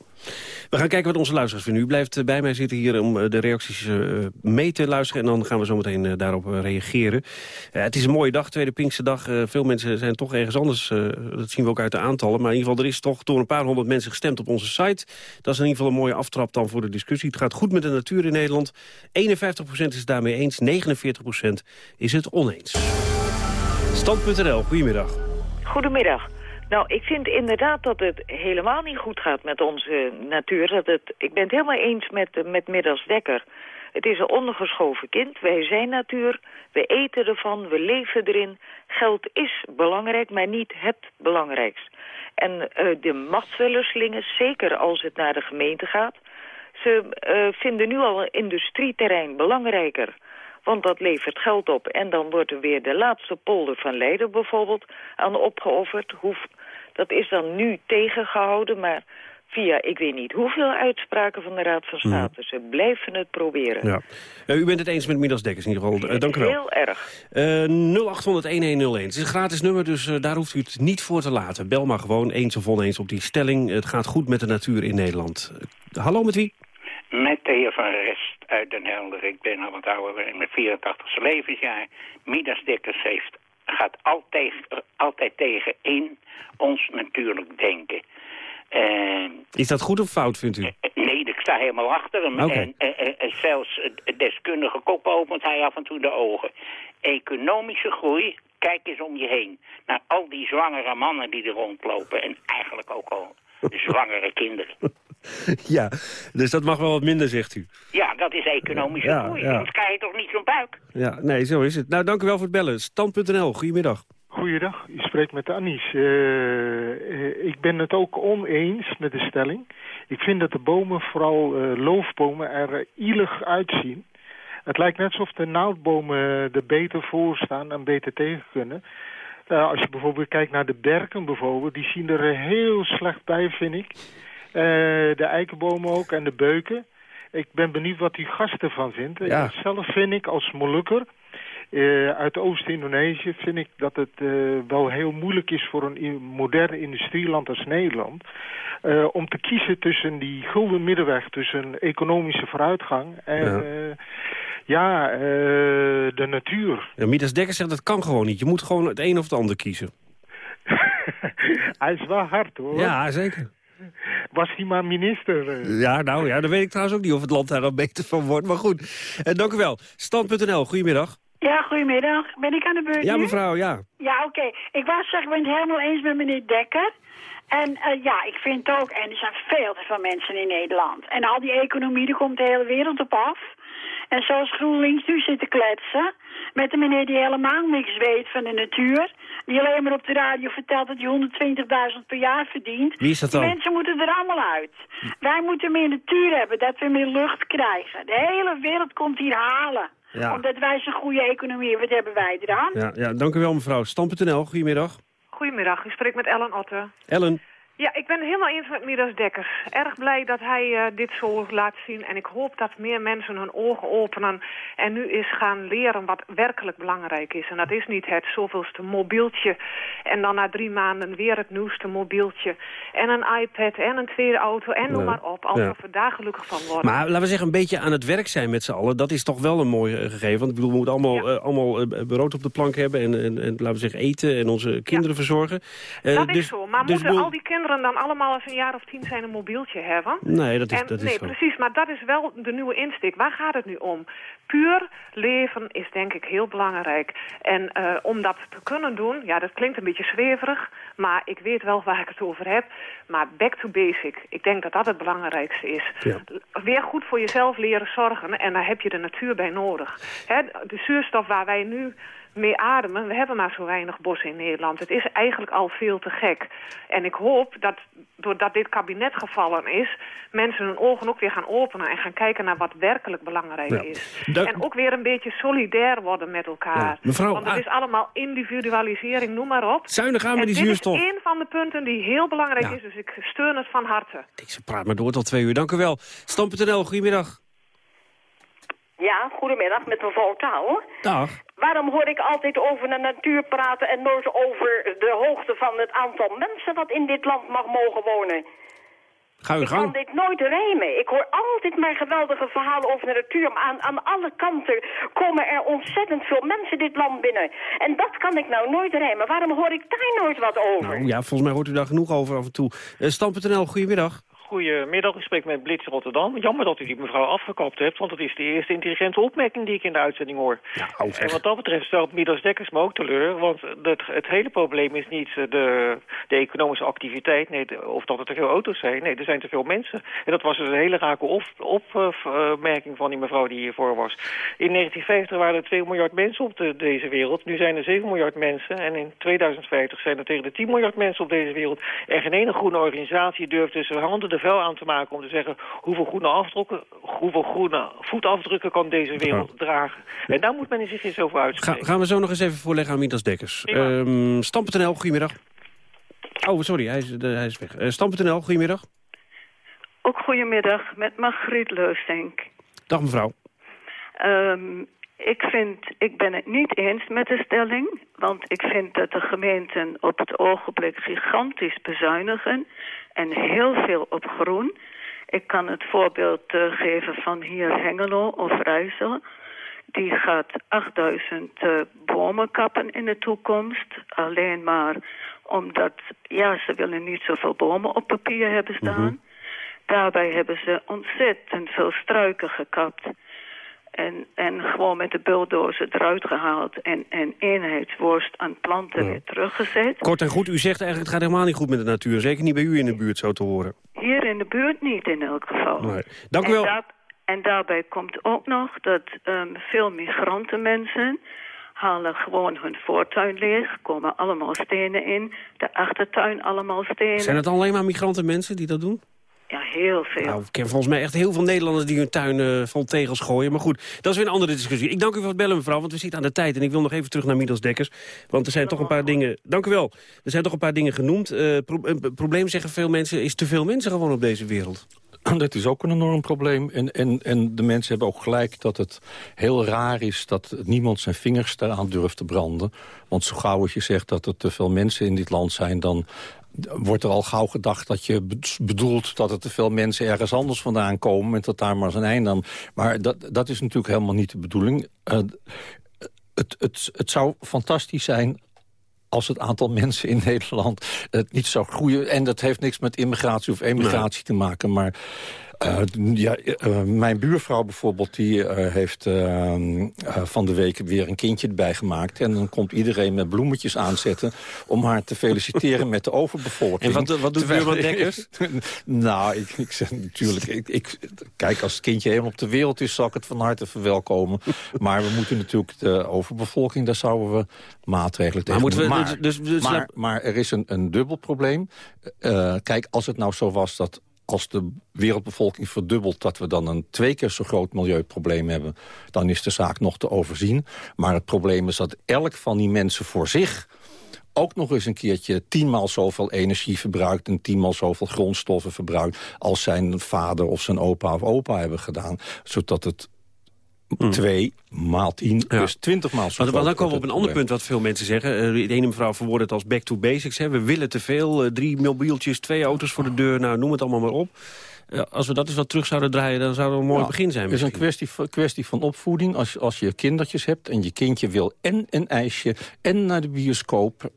We gaan kijken wat onze luisteraars vinden. U blijft bij mij zitten hier om de reacties uh, mee te luisteren... en dan gaan we zo meteen daarop reageren. het is een mooie dag, tweede Pinksterdag. veel mensen zijn toch ergens anders. dat zien we ook uit de aantallen. Maar in ieder geval, er is toch door een paar honderd mensen gestemd op onze site. Dat is in ieder geval een mooie aftrap dan voor de discussie. Het gaat goed met de natuur in Nederland. 51% is het daarmee eens, 49% is het oneens. Stand.nl, goedemiddag. Goedemiddag. Nou, ik vind inderdaad dat het helemaal niet goed gaat met onze natuur. Dat het, ik ben het helemaal eens met, met Dekker. Het is een ondergeschoven kind. Wij zijn natuur, we eten ervan, we leven erin. Geld is belangrijk, maar niet het belangrijkst. En uh, de machtswillerslingen, zeker als het naar de gemeente gaat... ze uh, vinden nu al een industrieterrein belangrijker... Want dat levert geld op. En dan wordt er weer de laatste polder van Leiden bijvoorbeeld aan opgeofferd. Hoe, dat is dan nu tegengehouden, maar via ik weet niet hoeveel uitspraken van de Raad van State. Mm. Ze blijven het proberen. Ja. Uh, u bent het eens met Midas Dekkers in ieder geval. Uh, dank u wel. Heel erg. Uh, 0800-1101. Het is een gratis nummer, dus uh, daar hoeft u het niet voor te laten. Bel maar gewoon eens of oneens op die stelling. Het gaat goed met de natuur in Nederland. hallo, met wie? Met de heer Van Rest uit Den Helder. Ik ben al wat ouder in mijn 84ste levensjaar. Midas Dikkers heeft, gaat altijd, altijd tegen in ons natuurlijk denken. Uh, Is dat goed of fout, vindt u? Nee, ik sta helemaal achter hem. Okay. En, en, en, zelfs deskundige kop opent hij af en toe de ogen. Economische groei, kijk eens om je heen. Naar al die zwangere mannen die er rondlopen. En eigenlijk ook al zwangere kinderen. Ja, dus dat mag wel wat minder, zegt u. Ja, dat is economische Ja, groei. ja. Anders krijg je toch niet zo'n buik? Ja, nee, zo is het. Nou, dank u wel voor het bellen. Stand.nl, goedemiddag. Goeiedag, u spreekt met Anis. Eh, eh, ik ben het ook oneens met de stelling. Ik vind dat de bomen, vooral eh, loofbomen, er ielig uitzien. Het lijkt net alsof de naaldbomen er beter voor staan en beter tegen kunnen. Als je bijvoorbeeld kijkt naar de berken bijvoorbeeld, die zien er heel slecht bij, vind ik. Eh, de eikenbomen ook en de beuken. Ik ben benieuwd wat die gast ervan vindt. Ja. Zelf vind ik als Molukker eh, uit Oost-Indonesië vind ik dat het eh, wel heel moeilijk is voor een modern industrieland als Nederland. eh, om te kiezen tussen die gulden middenweg, tussen economische vooruitgang en Ja. eh, de natuur. Ja, Midas Dekker zegt dat kan gewoon niet. Je moet gewoon het een of het ander kiezen. Hij is wel hard hoor. Ja, zeker. Was hij maar minister. eh. Ja, nou ja, dan weet ik trouwens ook niet of het land daar dan beter van wordt. Maar goed, eh, dank u wel. Stand.nl, goedemiddag. Ja, goedemiddag. Ben ik aan de beurt Ja, nu? mevrouw, ja. Ja, oké. Ik was zeggen, ik ben het helemaal eens met meneer Dekker. En eh, ja, ik vind ook, en er zijn veel te veel mensen in Nederland. En al die economie, daar komt de hele wereld op af. En zoals GroenLinks nu zit te kletsen, met een meneer die helemaal niks weet van de natuur. Die alleen maar op de radio vertelt dat hij 120.000 per jaar verdient. Wie is dat Die dan? mensen moeten er allemaal uit. Wij moeten meer natuur hebben, dat we meer lucht krijgen. De hele wereld komt hier halen. Ja. Omdat wij zo'n goede economie hebben, wat hebben wij eraan? Ja, ja, dank u wel, mevrouw. Stand.nl, goedemiddag. Goedemiddag, u spreekt met Ellen Otte. Ellen. Ja, ik ben helemaal eens met Midas Dekkers. Erg blij dat hij eh, dit zo laat zien. En ik hoop dat meer mensen hun ogen openen en nu eens gaan leren wat werkelijk belangrijk is. En dat is niet het zoveelste mobieltje en dan na drie maanden weer het nieuwste mobieltje. En een iPad en een tweede auto en noem Ja. maar op. Alsof Ja. we daar gelukkig van worden. Maar laten we zeggen, een beetje aan het werk zijn met z'n allen. Dat is toch wel een mooi eh, gegeven. Want ik bedoel, we moeten allemaal, eh, allemaal brood op de plank hebben. En, en, en laten we zeggen, eten en onze kinderen verzorgen. Dat dus- is zo. Maar dus moeten al die kinderen dan allemaal als een jaar of tien zijn een mobieltje hebben? Nee, dat is- En- dat is nee, zo. precies. Maar dat is wel de nieuwe insteek. Waar gaat het nu om? Puur leven is denk ik heel belangrijk. En eh, om dat te kunnen doen, ja, dat klinkt een beetje zweverig, maar ik weet wel waar ik het over heb. Maar back to basic, ik denk dat dat het belangrijkste is. Weer goed voor jezelf leren zorgen en daar heb je de natuur bij nodig. Hè, de zuurstof waar wij nu mee ademen. We hebben maar zo weinig bos in Nederland. Het is eigenlijk al veel te gek. En ik hoop dat doordat dit kabinet gevallen is... mensen hun ogen ook weer gaan openen en gaan kijken naar wat werkelijk belangrijk Ja. is. En ook weer een beetje solidair worden met elkaar. Ja, mevrouw, Want het is allemaal individualisering, noem maar op. Zuinig aan met die dit zuurstof. is een van de punten die heel belangrijk Ja. is. Dus ik steun het van harte. Ze praat maar door tot twee uur. Dank u wel. Stand.nl, goedemiddag. Ja, goedemiddag, met mevrouw Taal. Dag. Waarom hoor ik altijd over de natuur praten en nooit over de hoogte van het aantal mensen dat in dit land mag mogen wonen? Ga Ik kan dit nooit rijmen. Ik hoor altijd maar geweldige verhalen over de natuur. Maar aan, aan alle kanten komen er ontzettend veel mensen dit land binnen. En dat kan ik nou nooit rijmen. Waarom hoor ik daar nooit wat over? Nou ja, volgens mij hoort u daar genoeg over af en toe. Stand.nl, goedemiddag. Goedemiddag, ik spreek met Blitz Rotterdam. Jammer dat u die mevrouw afgekapt hebt, want het is de eerste intelligente opmerking die ik in de uitzending hoor. en wat dat betreft stelt Midas Dekkers me ook teleur, want het, het hele probleem is niet eh, de, de economische activiteit, nee, de- of dat er te veel auto's zijn. Nee, er zijn te veel mensen. En dat was dus een hele rake opmerking van die mevrouw die hiervoor was. In 1950 waren er 2 miljard mensen op de- deze wereld, nu zijn er 7 miljard mensen. En in 2050 zijn er tegen de 10 miljard mensen op deze wereld. En geen ene groene organisatie durft dus handen de vuil aan te maken om te zeggen hoeveel groene, afdrukken, hoeveel groene voetafdrukken kan deze wereld dragen. En daar moet men zich eens over Ga, uitspreken. gaan we zo nog eens even voorleggen aan Midas Dekkers. Ehm Stam.nl, goedemiddag. Oh, sorry, hij is, de, hij is weg. Eh, Stam.nl, goedemiddag. Ook goedemiddag, met Margriet Leusdenk. Dag mevrouw. Ehm, ik, vind, ik ben het niet eens met de stelling, want ik vind dat de gemeenten op het ogenblik gigantisch bezuinigen en heel veel op groen. Ik kan het voorbeeld uh, geven van hier Hengelo of Rijssel. Die gaat 8000 uh, bomen kappen in de toekomst. Alleen maar omdat, ja, ze willen niet zoveel bomen op papier hebben staan. Mm -hmm. Daarbij hebben ze ontzettend veel struiken gekapt. En, en gewoon met de bulldozer eruit gehaald en, en eenheidsworst aan planten Ja. weer teruggezet. Kort en goed, u zegt eigenlijk het gaat helemaal niet goed met de natuur. Zeker niet bij u in de buurt zo te horen. Hier in de buurt niet in elk geval. Nee. Dank u en wel. daar- en daarbij komt ook nog dat ehm, veel migrantenmensen halen gewoon hun voortuin leeg, komen allemaal stenen in, de achtertuin allemaal stenen. Zijn het alleen maar migranten mensen die dat doen? Ja, heel veel. Nou, ik ken volgens mij echt heel veel Nederlanders die hun tuin eh, vol tegels gooien. Maar goed, dat is weer een andere discussie. Ik dank u voor het bellen, mevrouw, want we zitten aan de tijd. En ik wil nog even terug naar Midas Dekkers. Want er zijn toch een paar dingen... Dank u wel. Er zijn toch een paar dingen genoemd. Eh pro een probleem, zeggen veel mensen, is te veel mensen gewoon op deze wereld. Dat is ook een enorm probleem. En, en, en de mensen hebben ook gelijk dat het heel raar is... dat niemand zijn vingers daaraan durft te branden. Want zo gauw als je zegt dat er te veel mensen in dit land zijn... dan wordt er al gauw gedacht dat je be- bedoelt... dat er te veel mensen ergens anders vandaan komen... en dat daar maar zijn einde aan... Maar dat, dat is natuurlijk helemaal niet de bedoeling. Eh, het, het, het zou fantastisch zijn als het aantal mensen in Nederland het niet zou groeien. En dat heeft niks met immigratie of emigratie te maken. Maar eh, ja, eh, mijn buurvrouw bijvoorbeeld, die eh, heeft eh, eh, van de week weer een kindje erbij gemaakt. En dan komt iedereen met bloemetjes aanzetten om haar te feliciteren met de overbevolking. En wat- wat doet buurman Dekkers? nou, ik, ik zeg natuurlijk, ik, ik, kijk, als het kindje helemaal op de wereld is, zal ik het van harte verwelkomen. maar we moeten natuurlijk de overbevolking, daar zouden we maatregelen tegen we- dus- dus- dus maar, maar er is een, een dubbel probleem. Kijk, als het nou zo was dat als de wereldbevolking verdubbelt... dat we dan een twee keer zo groot milieuprobleem hebben... dan is de zaak nog te overzien. Maar het probleem is dat elk van die mensen voor zich ook nog eens een keertje tienmaal zoveel energie verbruikt... en tienmaal zoveel grondstoffen verbruikt... als zijn vader of zijn opa of opa hebben gedaan. Zodat het twee maal tien, dus twintig maal zo dan komen we op een het ander punt wat veel mensen zeggen. Eh, de ene mevrouw verwoordt het als back to basics. Hè. We willen te veel. eh, drie mobieltjes, twee auto's voor de deur. Nou, noem het allemaal maar op. Eh, als we dat eens wat terug zouden draaien, dan zou dat een mooi Nou, begin zijn. Het is een kwestie, van- kwestie van opvoeding. Als, je- als je kindertjes hebt en je kindje wil en een ijsje... en naar de bioscoop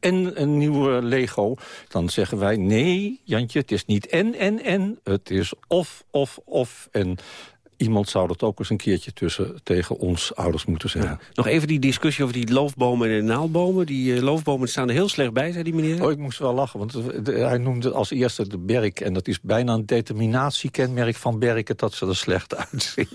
en een nieuwe Lego... dan zeggen wij, nee, Jantje, het is niet en, en, en. Het is of, of, of. En iemand zou dat ook eens een keertje tussen, tegen ons ouders moeten zeggen. Nog even die discussie over die loofbomen en de naaldbomen. Die eh, loofbomen staan er heel slecht bij, zei die meneer. Oh, ik moest wel lachen, want de- de- hij noemde als eerste de berk... en dat is bijna een determinatiekenmerk van berken... dat ze er slecht uitzien.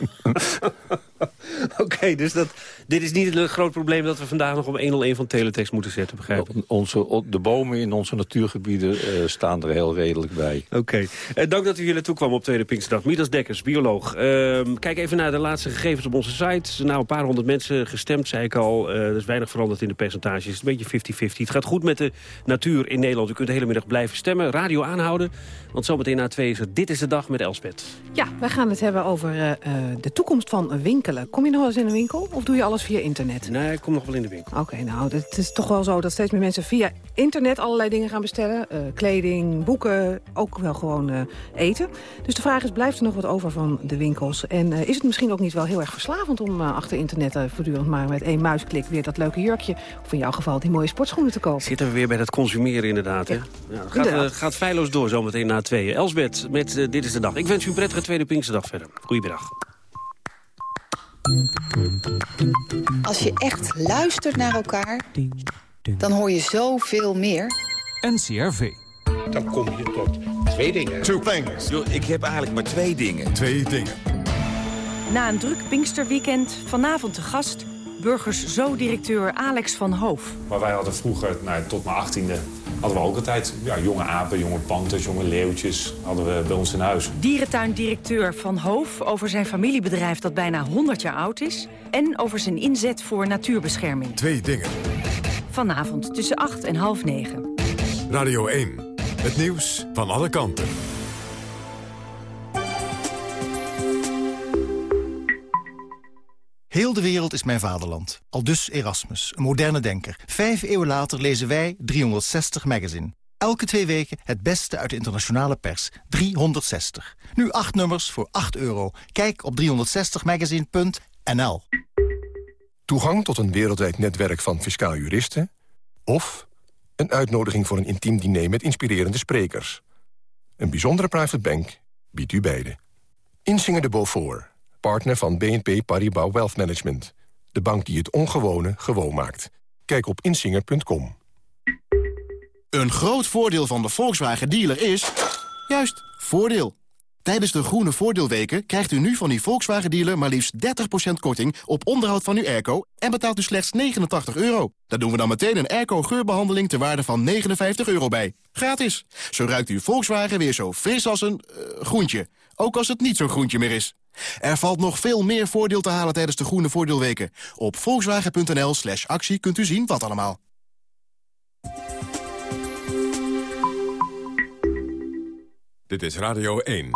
Oké, dus dat, dit is niet een groot probleem... dat we vandaag nog op 101 van teletext moeten zetten, begrijp ik? Onze, de bomen in onze natuurgebieden eh, staan er heel redelijk bij. Oké. Eh, dank dat u hier naartoe kwam op Tweede Pinksterdag. Midas Dekkers, bioloog. Ehm, kijk even naar de laatste gegevens op onze site. Nou, een paar honderd mensen gestemd, zei ik al. Eh, er is weinig veranderd in de percentages. Het is een beetje 50-50. Het gaat goed met de natuur in Nederland. U kunt de hele middag blijven stemmen. Radio aanhouden. Want zometeen na twee is het Dit is de Dag met Elspet. Ja, wij gaan het hebben over eh, eh, de toekomst van winkelen. Kom je nog wel eens in een winkel of doe je alles via internet? Nee, ik kom nog wel in de winkel. Oké, nou, het is toch wel zo dat steeds meer mensen via internet allerlei dingen gaan bestellen. Eh, kleding, boeken, ook wel gewoon eh, eten. Dus de vraag is, blijft er nog wat over van de winkels? En eh, is het misschien ook niet wel heel erg verslavend om achter internet voortdurend maar met één muisklik weer dat leuke jurkje, of in jouw geval die mooie sportschoenen te kopen? Zitten we weer bij dat consumeren inderdaad. Hè? Ja, gaat, gaat feilloos door zometeen na tweeën. Elsbeth met Dit is de Dag. Ik wens u een prettige Tweede Pinksterdag verder. Goedemiddag. Als je echt luistert naar elkaar, dan hoor je zoveel meer. NCRV. Dan kom je tot twee dingen. Two things. ik heb eigenlijk maar twee dingen. Twee dingen. Na een druk Pinksterweekend vanavond te gast... Burgers Zo-directeur Alex van Hoof. Maar wij hadden vroeger, nou, tot mijn achttiende, hadden we ook altijd ja, jonge apen, jonge panters, jonge leeuwtjes hadden we bij ons in huis. Dierentuindirecteur Van Hoof over zijn familiebedrijf dat bijna 100 jaar oud is... en over zijn inzet voor natuurbescherming. Twee dingen. Vanavond tussen 8 en half 9. Radio 1. Het nieuws van alle kanten. Heel de wereld is mijn vaderland. Aldus Erasmus, een moderne denker. Vijf eeuwen later lezen wij 360 Magazine. Elke twee weken het beste uit de internationale pers. 360. Nu acht nummers voor 8 euro. Kijk op 360magazine.nl. Toegang tot een wereldwijd netwerk van fiscaal juristen... of een uitnodiging voor een intiem diner met inspirerende sprekers. Een bijzondere private bank biedt u beide. Insinger de Beaufort, partner van BNP Paribas Wealth Management. De bank die het ongewone gewoon maakt. Kijk op insinger.com. Een groot voordeel van de Volkswagen dealer is... juist, voordeel. Tijdens de groene voordeelweken krijgt u nu van die Volkswagen dealer... maar liefst 30% korting op onderhoud van uw airco... en betaalt u slechts 89 euro. Daar doen we dan meteen een airco-geurbehandeling... ter waarde van 59 euro bij. Gratis. Zo ruikt uw Volkswagen weer zo fris als een uh, groentje. Ook als het niet zo'n groentje meer is. Er valt nog veel meer voordeel te halen tijdens de groene voordeelweken. Op volkswagen.nl slash actie kunt u zien wat allemaal. Dit is Radio 1.